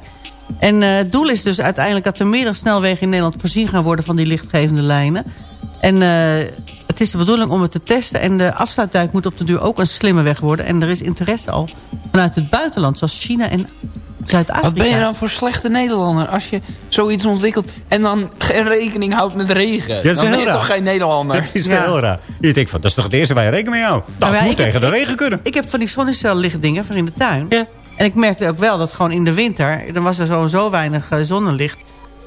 En het doel is dus uiteindelijk dat er meerdere snelwegen in Nederland voorzien gaan worden van die lichtgevende lijnen. En het is de bedoeling om het te testen. En de afsluitdijk moet op de duur ook een slimme weg worden. En er is interesse al vanuit het buitenland, zoals China en Zuid-Afrika. Wat ben je dan voor slechte Nederlander als je zoiets ontwikkelt en dan geen rekening houdt met regen? Ja, dat is dan wel ben je heel toch raar. geen Nederlander? Dat is wel heel raar. Je denkt van, dat is toch het eerste waar je rekening mee houdt? Dat Nou ja, moet heb- tegen de regen kunnen. Ik heb van die zonnecellichtdingen voor in de tuin. En ik merkte ook wel dat gewoon in de winter... dan was er zo, zo weinig eh, zonnelicht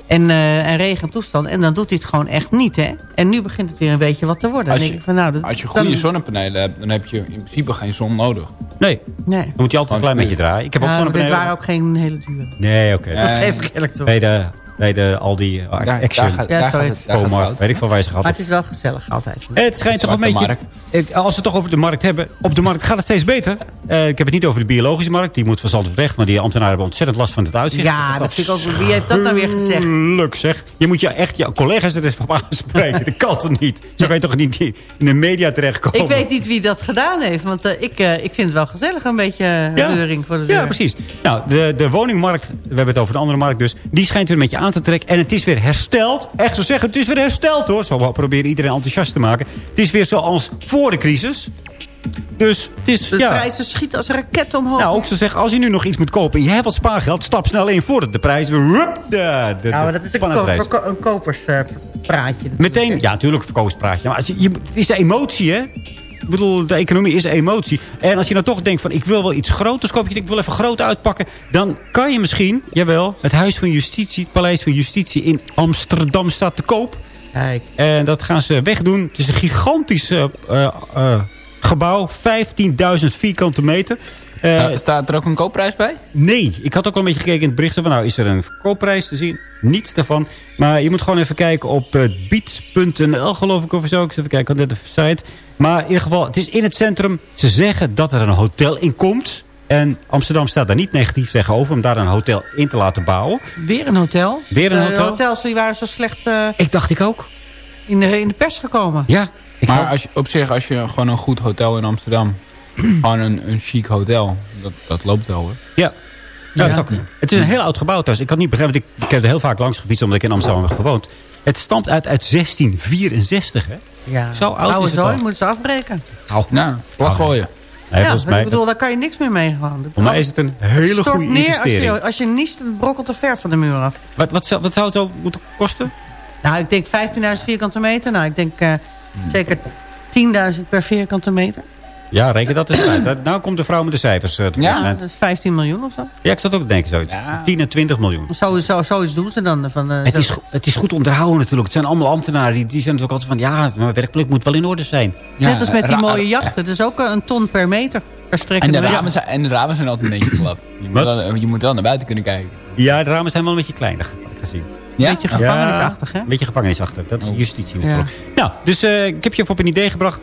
en, eh en regentoestand. En dan doet hij het gewoon echt niet, hè. En nu begint het weer een beetje wat te worden. Als je, denk ik van, nou, dat, als je goede dan- zonnepanelen hebt, dan heb je in principe geen zon nodig. Nee, Nee. dan moet je altijd een klein beetje draaien. Ik heb ook Ja, zonnepanelen. dit waren ook geen hele dure. Nee, oké. Dat geef ik eerlijk toe. Bij de, bij de Aldi uh, Daar- Action. daar gaat- daar Ja, gaat zo het- is- daar gaat het Comarkt, fout. weet ik veel waar je ze gehad Maar het is wel gezellig, altijd. Het schijnt toch een beetje... Ik- Als we het toch over de markt hebben. Op de markt gaat het steeds beter. Eh, ik heb het niet over de biologische markt. Die moet van zand weg. Maar die ambtenaren hebben ontzettend last van het uitzicht. Ja, dat vind ik ook... Wie heeft dat nou weer gezegd? Luk zeg. Je moet je echt je collega's er eens op aanspreken. dat kan toch niet? Zo kan je toch niet in de media terechtkomen? Ik weet niet wie dat gedaan heeft. Want eh, ik, eh, ik vind het wel gezellig, een beetje Ja. reuring voor de deur. Ja, precies. Nou, de, de woningmarkt, we hebben het over de andere markt dus... die schijnt weer een beetje aan te trekken. En het is weer hersteld. Echt zo zeggen, het is weer hersteld hoor. Zo we proberen iedereen enthousiast te maken. Het is weer zoals voor de crisis. Dus het is, De ja... prijzen schieten als een raket omhoog. Nou, ook zo zeggen, als je nu nog iets moet kopen... en je hebt wat spaargeld, stap snel in voordat de prijs weer... Rup, de, de, Ja, maar dat is een, ko- een koperspraatje. Meteen, ja, natuurlijk verkoopspraatje. Maar als je, je, het is de emotie, hè? Ik bedoel, de economie is emotie. En als je dan toch denkt van, ik wil wel iets groters kopen... ik wil even groot uitpakken... dan kan je misschien, jawel, het Huis van Justitie... het Paleis van Justitie in Amsterdam staat te koop. Kijk. En dat gaan ze wegdoen. Het is een gigantisch eh, eh, eh, gebouw. 15.000 vierkante meter. Sta- staat er ook een koopprijs bij? Nee, ik had ook al een beetje gekeken in het bericht. Van, nou, is er een verkoopprijs te zien? Niets daarvan. Maar je moet gewoon even kijken op uh, beat.nl, geloof ik, of zo. Ik zal even kijken op de site. Maar in ieder geval, het is in het centrum. Ze zeggen dat er een hotel in komt. En Amsterdam staat daar niet negatief tegenover... om daar een hotel in te laten bouwen. Weer een hotel. Weer een de hotel? hotels die waren zo slecht eh, Ik dacht ik ook. in, de, in de pers gekomen. Ja. Ik maar vond- als je, op zich, als je gewoon een goed hotel in Amsterdam... gewoon een, een chic hotel, dat, dat loopt wel hoor. Ja. Ja, Ja. Het, is ook- het is een heel oud gebouw thuis. Ik had niet begrepen, want ik, ik heb er heel vaak langs gefietst... omdat ik in Amsterdam heb gewoond. Het stamt uit, uit 1664, hè? Ja. Zo oud Oude is het zooi, al. moeten ze afbreken. Au. Nou, plat gooien. Nee, ja, volgens mij, ik bedoel, daar kan je niks meer mee gaan. voor mij is het een hele goede investering. Als je, als je niest, het brokkelt te ver van de muur af. Wat, wat, zou, wat zou het zo moeten kosten? Nou, ik denk 15.000 vierkante meter. Nou, ik denk eh, Hmm. zeker 10.000 per vierkante meter. Ja, reken dat eens uit. Dat- Nou komt de vrouw met de cijfers uh, Ja, dat is 15 miljoen of zo. Ja, ik zat ook te denken zoiets. 10 en 20 miljoen. Sowieso, zoiets doen ze dan. Van, eh, Het zo- is, het is goed onderhouden natuurlijk. Het zijn allemaal ambtenaren. Die, die zijn natuurlijk altijd van... Ja, mijn werkplek moet wel in orde zijn. Net als met die mooie jachten. Het is ook eh, een ton per meter. En de, ramen zijn, en de ramen zijn altijd een beetje geklapt. Je moet, wel, je moet wel naar buiten kunnen kijken. Ja, de ramen zijn wel een beetje kleiner, had ik gezien. Ja? Beetje gevangenisachtig, hè? Een beetje gevangenisachtig. Dat is justitie. Ja. Nou, dus eh, ik heb je even op een idee gebracht.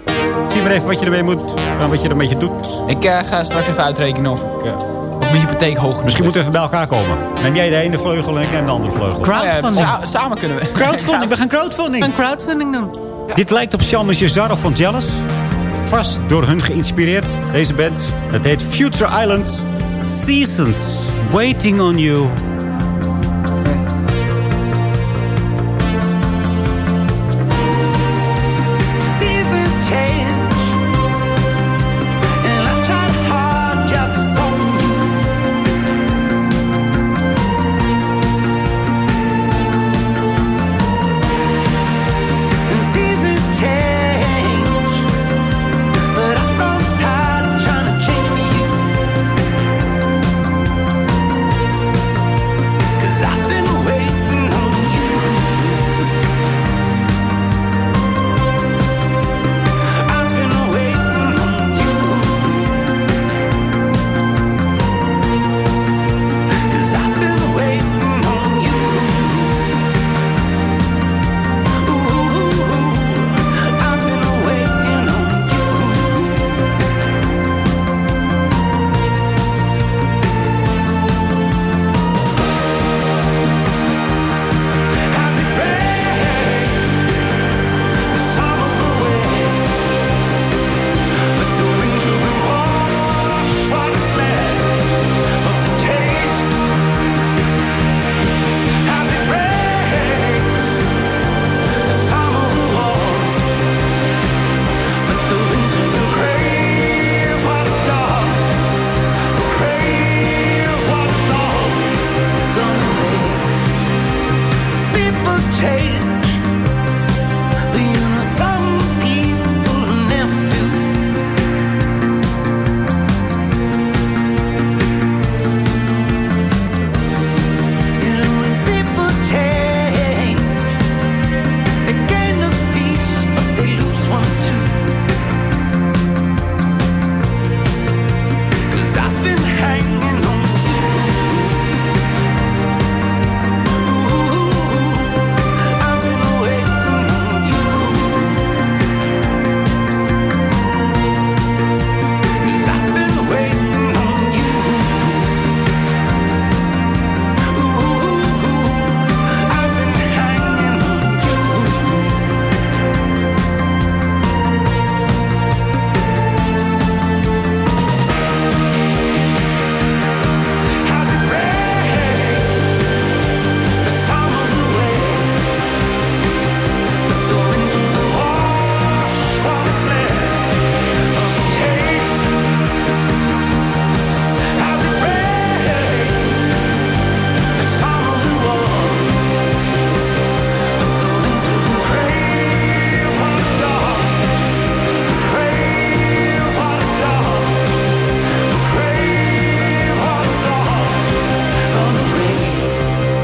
Zie maar even wat je ermee moet. En wat je er een beetje doet. Ik eh, ga straks even uitrekenen of, ik, of mijn hypotheek hoog Misschien is. moeten we even bij elkaar komen. Neem jij de ene vleugel en ik neem de andere vleugel. Crowdfunding. Oh ja, sa- samen kunnen we. Crowdfunding, we gaan crowdfunding. Een crowdfunding doen. Dit lijkt op Shalma Jezarov van Jealous. Vast door hun geïnspireerd. Deze band, het heet Future Islands. Seasons, waiting on you.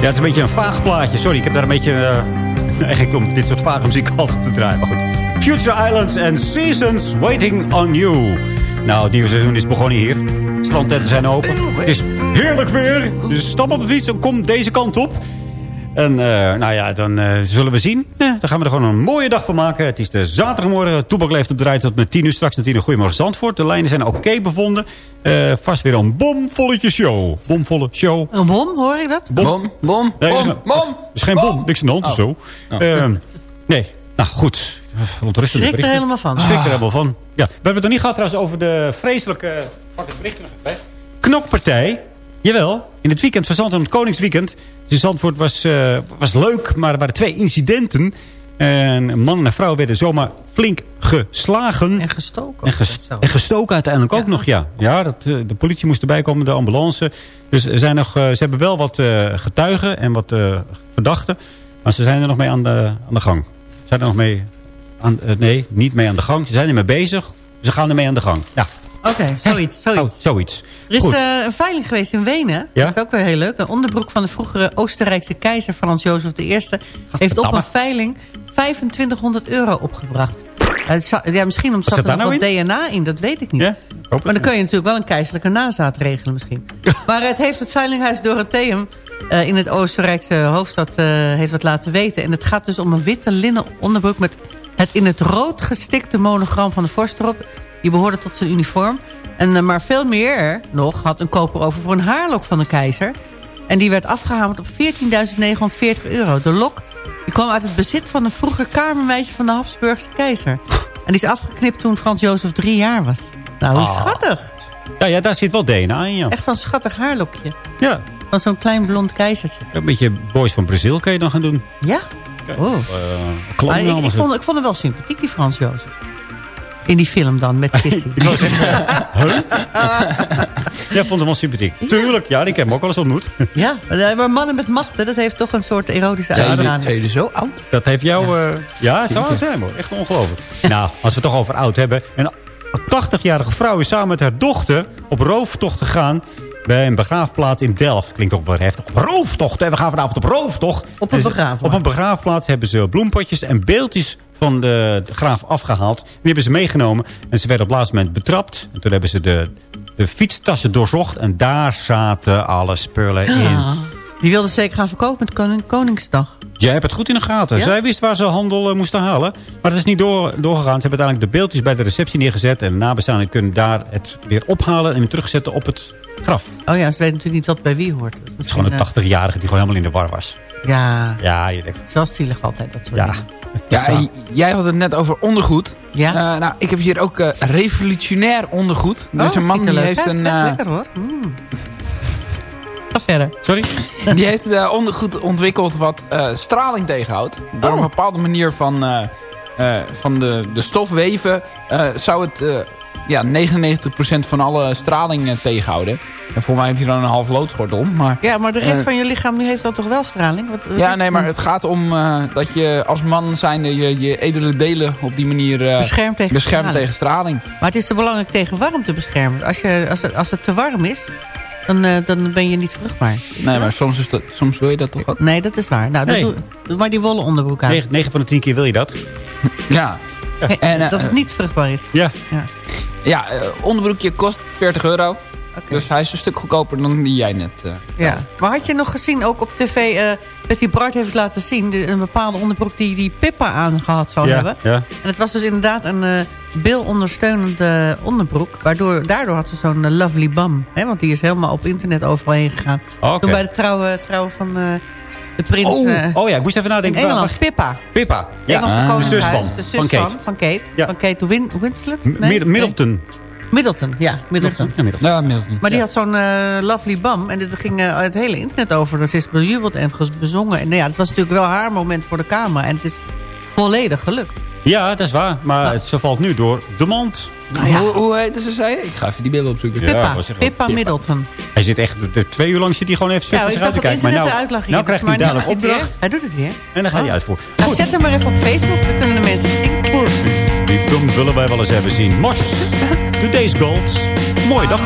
Het is een beetje een vaag plaatje. Sorry, ik heb daar een beetje... eh, eigenlijk om dit soort vage muziek altijd te draaien. Maar goed. Future Islands and Seasons Waiting on You. Nou, het nieuwe seizoen is begonnen hier. Strandtetten zijn open. Het is heerlijk weer. Dus stap op de fiets en kom deze kant op. En eh, nou ja, dan eh, zullen we zien. Ja, dan gaan we er gewoon een mooie dag van maken. Het is de zaterdagmorgen. Toebak leeft op de rij tot met 10 uur. Straks naar 10 uur. Goedemorgen Zandvoort. De lijnen zijn oké bevonden. Eh, vast weer een bomvolletje show. Bomvolle show. Een bom, hoor ik dat? Bom, bom, Nee, bom, is- bom. is geen bom. Niks aan de hand of zo. Ehm, nee. Nou, goed. Ontrustende Schrik er helemaal van. Schrik er helemaal van. Ja. We hebben het nog niet gehad trouwens over de vreselijke... Pak het bericht er nog even bij. Knokpartij. Jawel. In het weekend van Zandvoort, het Koningsweekend. Dus Zandvoort was, eh, was leuk, maar er waren twee incidenten. En een man en een vrouw werden zomaar flink geslagen. En gestoken. En, ges- en gestoken uiteindelijk ook nog, ja. Ja, dat, eh, de politie moest erbij komen, de ambulance. Dus er zijn nog, eh, ze hebben wel wat getuigen en wat verdachten. Maar ze zijn er nog mee aan de, aan de gang. Ze zijn er nog mee aan, nee, niet mee aan de gang. Ze zijn ermee bezig. Ze gaan ermee aan de gang. Ja, Oké, zoiets. zoiets. oh, zoiets. Er is eh, een veiling geweest in Wenen. Ja? Dat is ook weer heel leuk. Een onderbroek van de vroegere Oostenrijkse keizer Frans Jozef I... heeft op een veiling 2500 euro opgebracht. Eh, ja, misschien omdat Wat er daar wat nou DNA in, dat weet ik niet. Ja? Maar dan kun je natuurlijk wel een keizerlijke nazaat regelen misschien. maar het heeft het Veilinghuis Dorotheum eh, in het Oostenrijkse hoofdstad heeft dat laten weten. En het gaat dus om een witte linnen onderbroek met het in het rood gestikte monogram van de vorst erop. Die behoorde tot zijn uniform. En, eh, maar veel meer nog had een koper over voor een haarlok van de keizer. En die werd afgehamerd op 14.940 euro. De lok die kwam uit het bezit van een vroeger kamermeisje van de Habsburgse keizer. En die is afgeknipt toen Frans Jozef drie jaar was. Nou, hoe Ah. schattig. Ja, ja, daar zit wel DNA in, ja. Echt van een schattig haarlokje. Ja, Van zo'n klein blond keizertje. een beetje Boys van Brazil kun je dan gaan doen. Ja? Oh. Uh, ik, ik, vond, ik vond hem wel sympathiek, die Frans Jozef. In die film dan, met Kissy. Ik huh? Jij vond hem wel sympathiek. Tuurlijk, ja, die heb hem ook wel eens ontmoet. ja, maar maar mannen met macht, hè, dat heeft toch een soort erotische Ja, uitstraling. Zijn jullie zo oud? Dat heeft jou... eh, ja, het zou wel zijn hoor. Echt ongelooflijk. Nou, als we het toch over oud hebben. Een 80-jarige vrouw is samen met haar dochter op rooftocht gegaan... bij een begraafplaats in Delft. Klinkt ook wel heftig. Op rooftocht, hè? We gaan vanavond op rooftocht. Op een begraafplaats. Op een begraafplaats hebben ze bloempotjes en beeldjes van de, de graaf afgehaald. Die hebben ze meegenomen. En ze werden op het laatste moment betrapt. En toen hebben ze de, de fietstassen doorzocht. En daar zaten alle spullen in. Ja. Die wilde zeker gaan verkopen met koning, Koningsdag. Jij hebt het goed in de gaten. Ja? Zij wist waar ze handel eh, moesten halen. Maar het is niet door, doorgegaan. Ze hebben uiteindelijk de beeldjes bij de receptie neergezet. En de nabestaanden kunnen daar het weer ophalen en weer terugzetten op het graf. Oh ja, ze weten natuurlijk niet wat bij wie hoort. Het is gewoon een 80-jarige die gewoon helemaal in de war was. Ja, Ja, je denkt, het is wel zielig altijd, dat soort ja. dingen. Ja, en jij had het net over ondergoed. Ja? Eh, nou, ik heb hier ook eh, revolutionair ondergoed. Oh, Dus een man die leuk heeft een... Eh, lekker hoor. Mm. Ga verder. Sorry? die heeft ondergoed ontwikkeld wat eh, straling tegenhoudt. Door Oh. een bepaalde manier van, eh, eh, van de, de stof weven... eh, zou het eh, ja, 99% van alle straling eh, tegenhouden. En voor mij heb je dan een half loodgordel. Maar, Ja, maar de rest Eh, van je lichaam die heeft dan toch wel straling? Wat, wat ja, is nee, maar het gaat om eh, dat je als man zijnde je, je edele delen op die manier eh, Beschermt tegen beschermt straling. tegen straling. Maar het is te belangrijk tegen warmte beschermen. Als, je, als, het, als het te warm is, dan, dan ben je niet vruchtbaar. Nee, maar soms, is dat, soms wil je dat toch ook? Nee, dat is waar. Nou, Nee. doe, doe maar die wollen onderbroek aan. 9, van de 10 keer wil je dat. Ja. En, eh, dat het niet vruchtbaar is. Ja. Ja. Ja, eh, onderbroekje kost 40 euro. Dus hij is een stuk goedkoper dan die jij net... eh, Ja. Maar had je nog gezien, ook op tv, eh Betty Bart heeft het laten zien... de- een bepaalde onderbroek die, die Pippa aangehad zou Ja, hebben. ja. En het was dus inderdaad een eh bilondersteunende onderbroek. Waardoor, daardoor had ze zo'n lovely bum. Hè? Want die is helemaal op internet overal heen gegaan. Oh, Oké. Toen bij de trouwen, trouwen van eh, de prins... Oh, eh, oh ja, ik moest even in nadenken. Engeland, Pippa. Pippa. Ja, Engelse de zus van, De zus van Kate. Van, van Kate. Ja. Van Kate Win Winslet? Mid- Middleton. Middleton, ja. Middleton. Ja, Middleton. Ja. Maar die had zo'n eh, lovely bam. En dit ging eh, het hele internet over. Dus is bejubeld en bezongen. En nou ja, het was natuurlijk wel haar moment voor de camera. En het is volledig gelukt. Ja, dat is waar. Maar het, ze valt nu door de mand. Nou ja. Hoe, hoe heette ze, zei? Ik ga even die beelden opzoeken. Ja, Pippa, Pippa Middleton. Hij zit echt de, twee uur lang zit hij gewoon even zo Ja, uit te kijken. Maar nou, nou krijgt hij maar dadelijk opdracht. weer. Hij doet het weer. En dan gaat hij uitvoeren. Nou, zet hem maar even op Facebook. Dan kunnen de mensen het zien. Precies. Die willen wij wel eens even zien. Mars. Today's Gold. Mooie dag.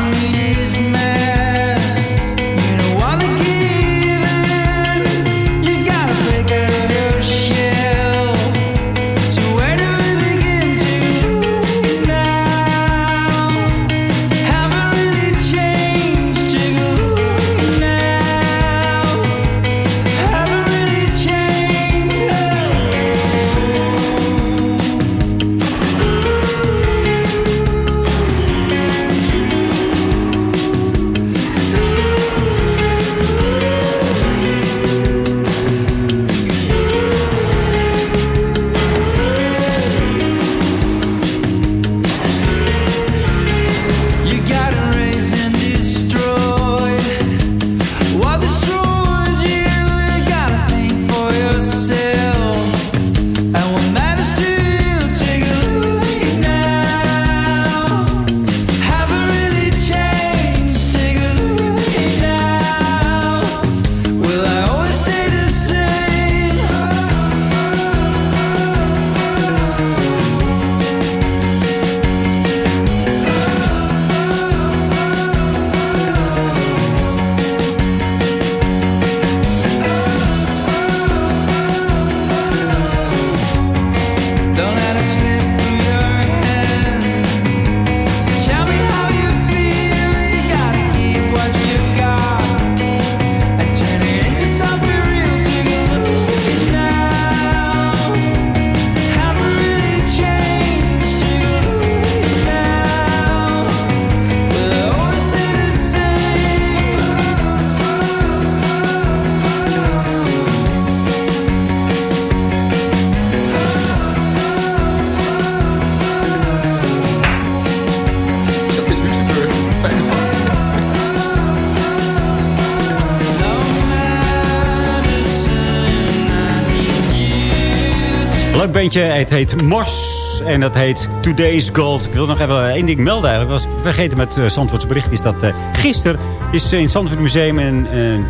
Het heet Mors. En dat heet Today's Gold. Ik wil nog even één ding melden eigenlijk. Ik was vergeten met uh, Zandvoorts bericht. Is dat uh, gisteren is in het Zandvoort Museum een, een,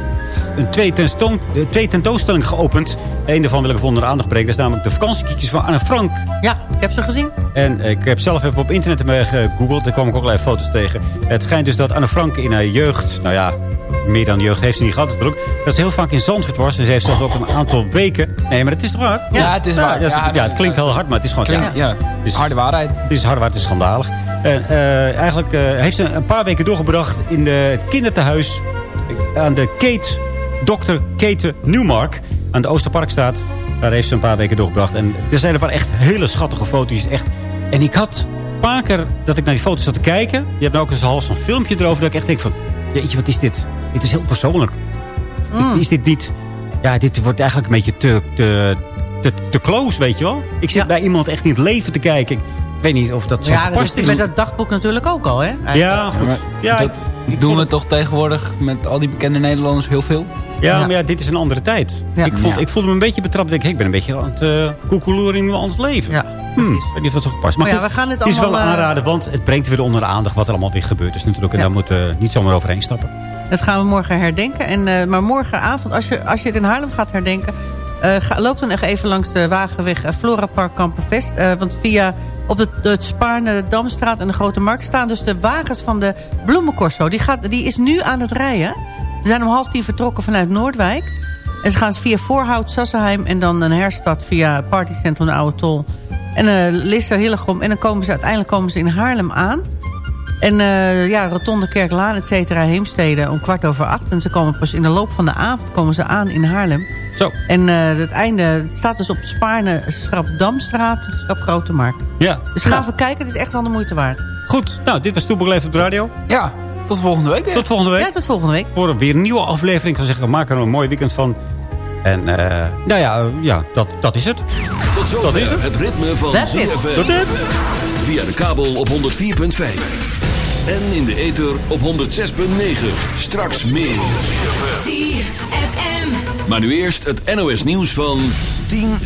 een twee, tentoon, twee tentoonstellingen geopend. Eén daarvan wil ik even onder de aandacht brengen. Dat is namelijk de vakantiekiekjes van Anne Frank. Ja, ik heb ze gezien. En ik heb zelf even op internet gegoogeld. Daar kwam ik ook allerlei foto's tegen. Het schijnt dus dat Anne Frank in haar jeugd... Nou ja, meer dan jeugd heeft ze niet gehad. Dat ze heel vaak in Zandvoort was. En ze heeft zelfs ook een aantal weken... Nee, maar het is toch waar? Ja, het is waar. Ja, Ja, ja, het klinkt heel hard, maar het is gewoon... Klinkt- ja, het is harde waarheid. Het is harde waarheid, het is schandalig. En, eh, eigenlijk eh, heeft ze een paar weken doorgebracht in de, het kinderthuis aan de Kate, Dr. Kate Newmark aan de Oosterparkstraat. Daar heeft ze een paar weken doorgebracht. En er zijn een paar echt hele schattige foto's. Echt. En ik had een paar keer dat ik naar die foto's zat te kijken. Je hebt nou ook eens een half zo'n filmpje erover. Dat ik echt denk van, jeetje, wat is dit? Dit is heel persoonlijk. Is dit niet... Ja, dit wordt eigenlijk een beetje te, te, te, te close, weet je wel? Ik zit bij iemand echt in het leven te kijken. Ik weet niet of dat zo Ja, is is. met dat dagboek natuurlijk ook al, hè? Eigenlijk. Ja, goed. Ja, dat doen we toch tegenwoordig met al die bekende Nederlanders heel veel? Ja, maar ja, dit is een andere tijd. Ja. Ik, vond, Ja. ik voelde me een beetje betrapt. Ik, denk, hey, ik ben een beetje aan het uh, koekeloeren in ons leven. Ja, hmm, ik weet niet zo gepast Maar Maar ja, goed, we gaan het is wel allemaal, eh, aanraden, want het brengt weer onder de aandacht wat er allemaal weer gebeurd is natuurlijk. En Ja. daar moeten we niet zomaar overheen stappen. Dat gaan we morgen herdenken. En, eh, maar morgenavond, als je, als je het in Haarlem gaat herdenken... eh, ga, loop dan echt even langs de Wagenweg uh, Flora Park Kampervest. Eh, want via op de, de Spaarne, de Damstraat en de Grote Markt... staan dus de wagens van de Bloemencorso. Die, gaat, die is nu aan het rijden. Ze zijn om half tien vertrokken vanuit Noordwijk. En ze gaan via Voorhout, Sassenheim... en dan een herstad via Partycentrum de Oude Tol. En uh, Lisse, Hillegom. En dan komen ze uiteindelijk komen ze in Haarlem aan... En uh, ja, Rotonde Kerklaan, et cetera, Heemstede om kwart over acht. En ze komen pas in de loop van de avond komen ze aan in Haarlem. Zo. En uh, het einde het staat dus op Spaarne, Schrap-Damstraat, Schrap-Grote Markt. Ja. Dus ga Nou, even kijken, het is echt wel de moeite waard. Goed, nou, dit was Toebeleef op de radio. Ja, tot volgende week weer. Tot volgende week. Ja, tot volgende week. Voor weer een nieuwe aflevering. Ik zou zeggen, we maken er een mooi weekend van. En uh, nou ja, ja dat, dat is het. Tot zover Dat is het. het ritme van. ZFM. Dat is het. Via de kabel op 104.5. En in de ether op 106.9. Straks meer. ZFM. Maar nu eerst het NOS nieuws van 10 uur.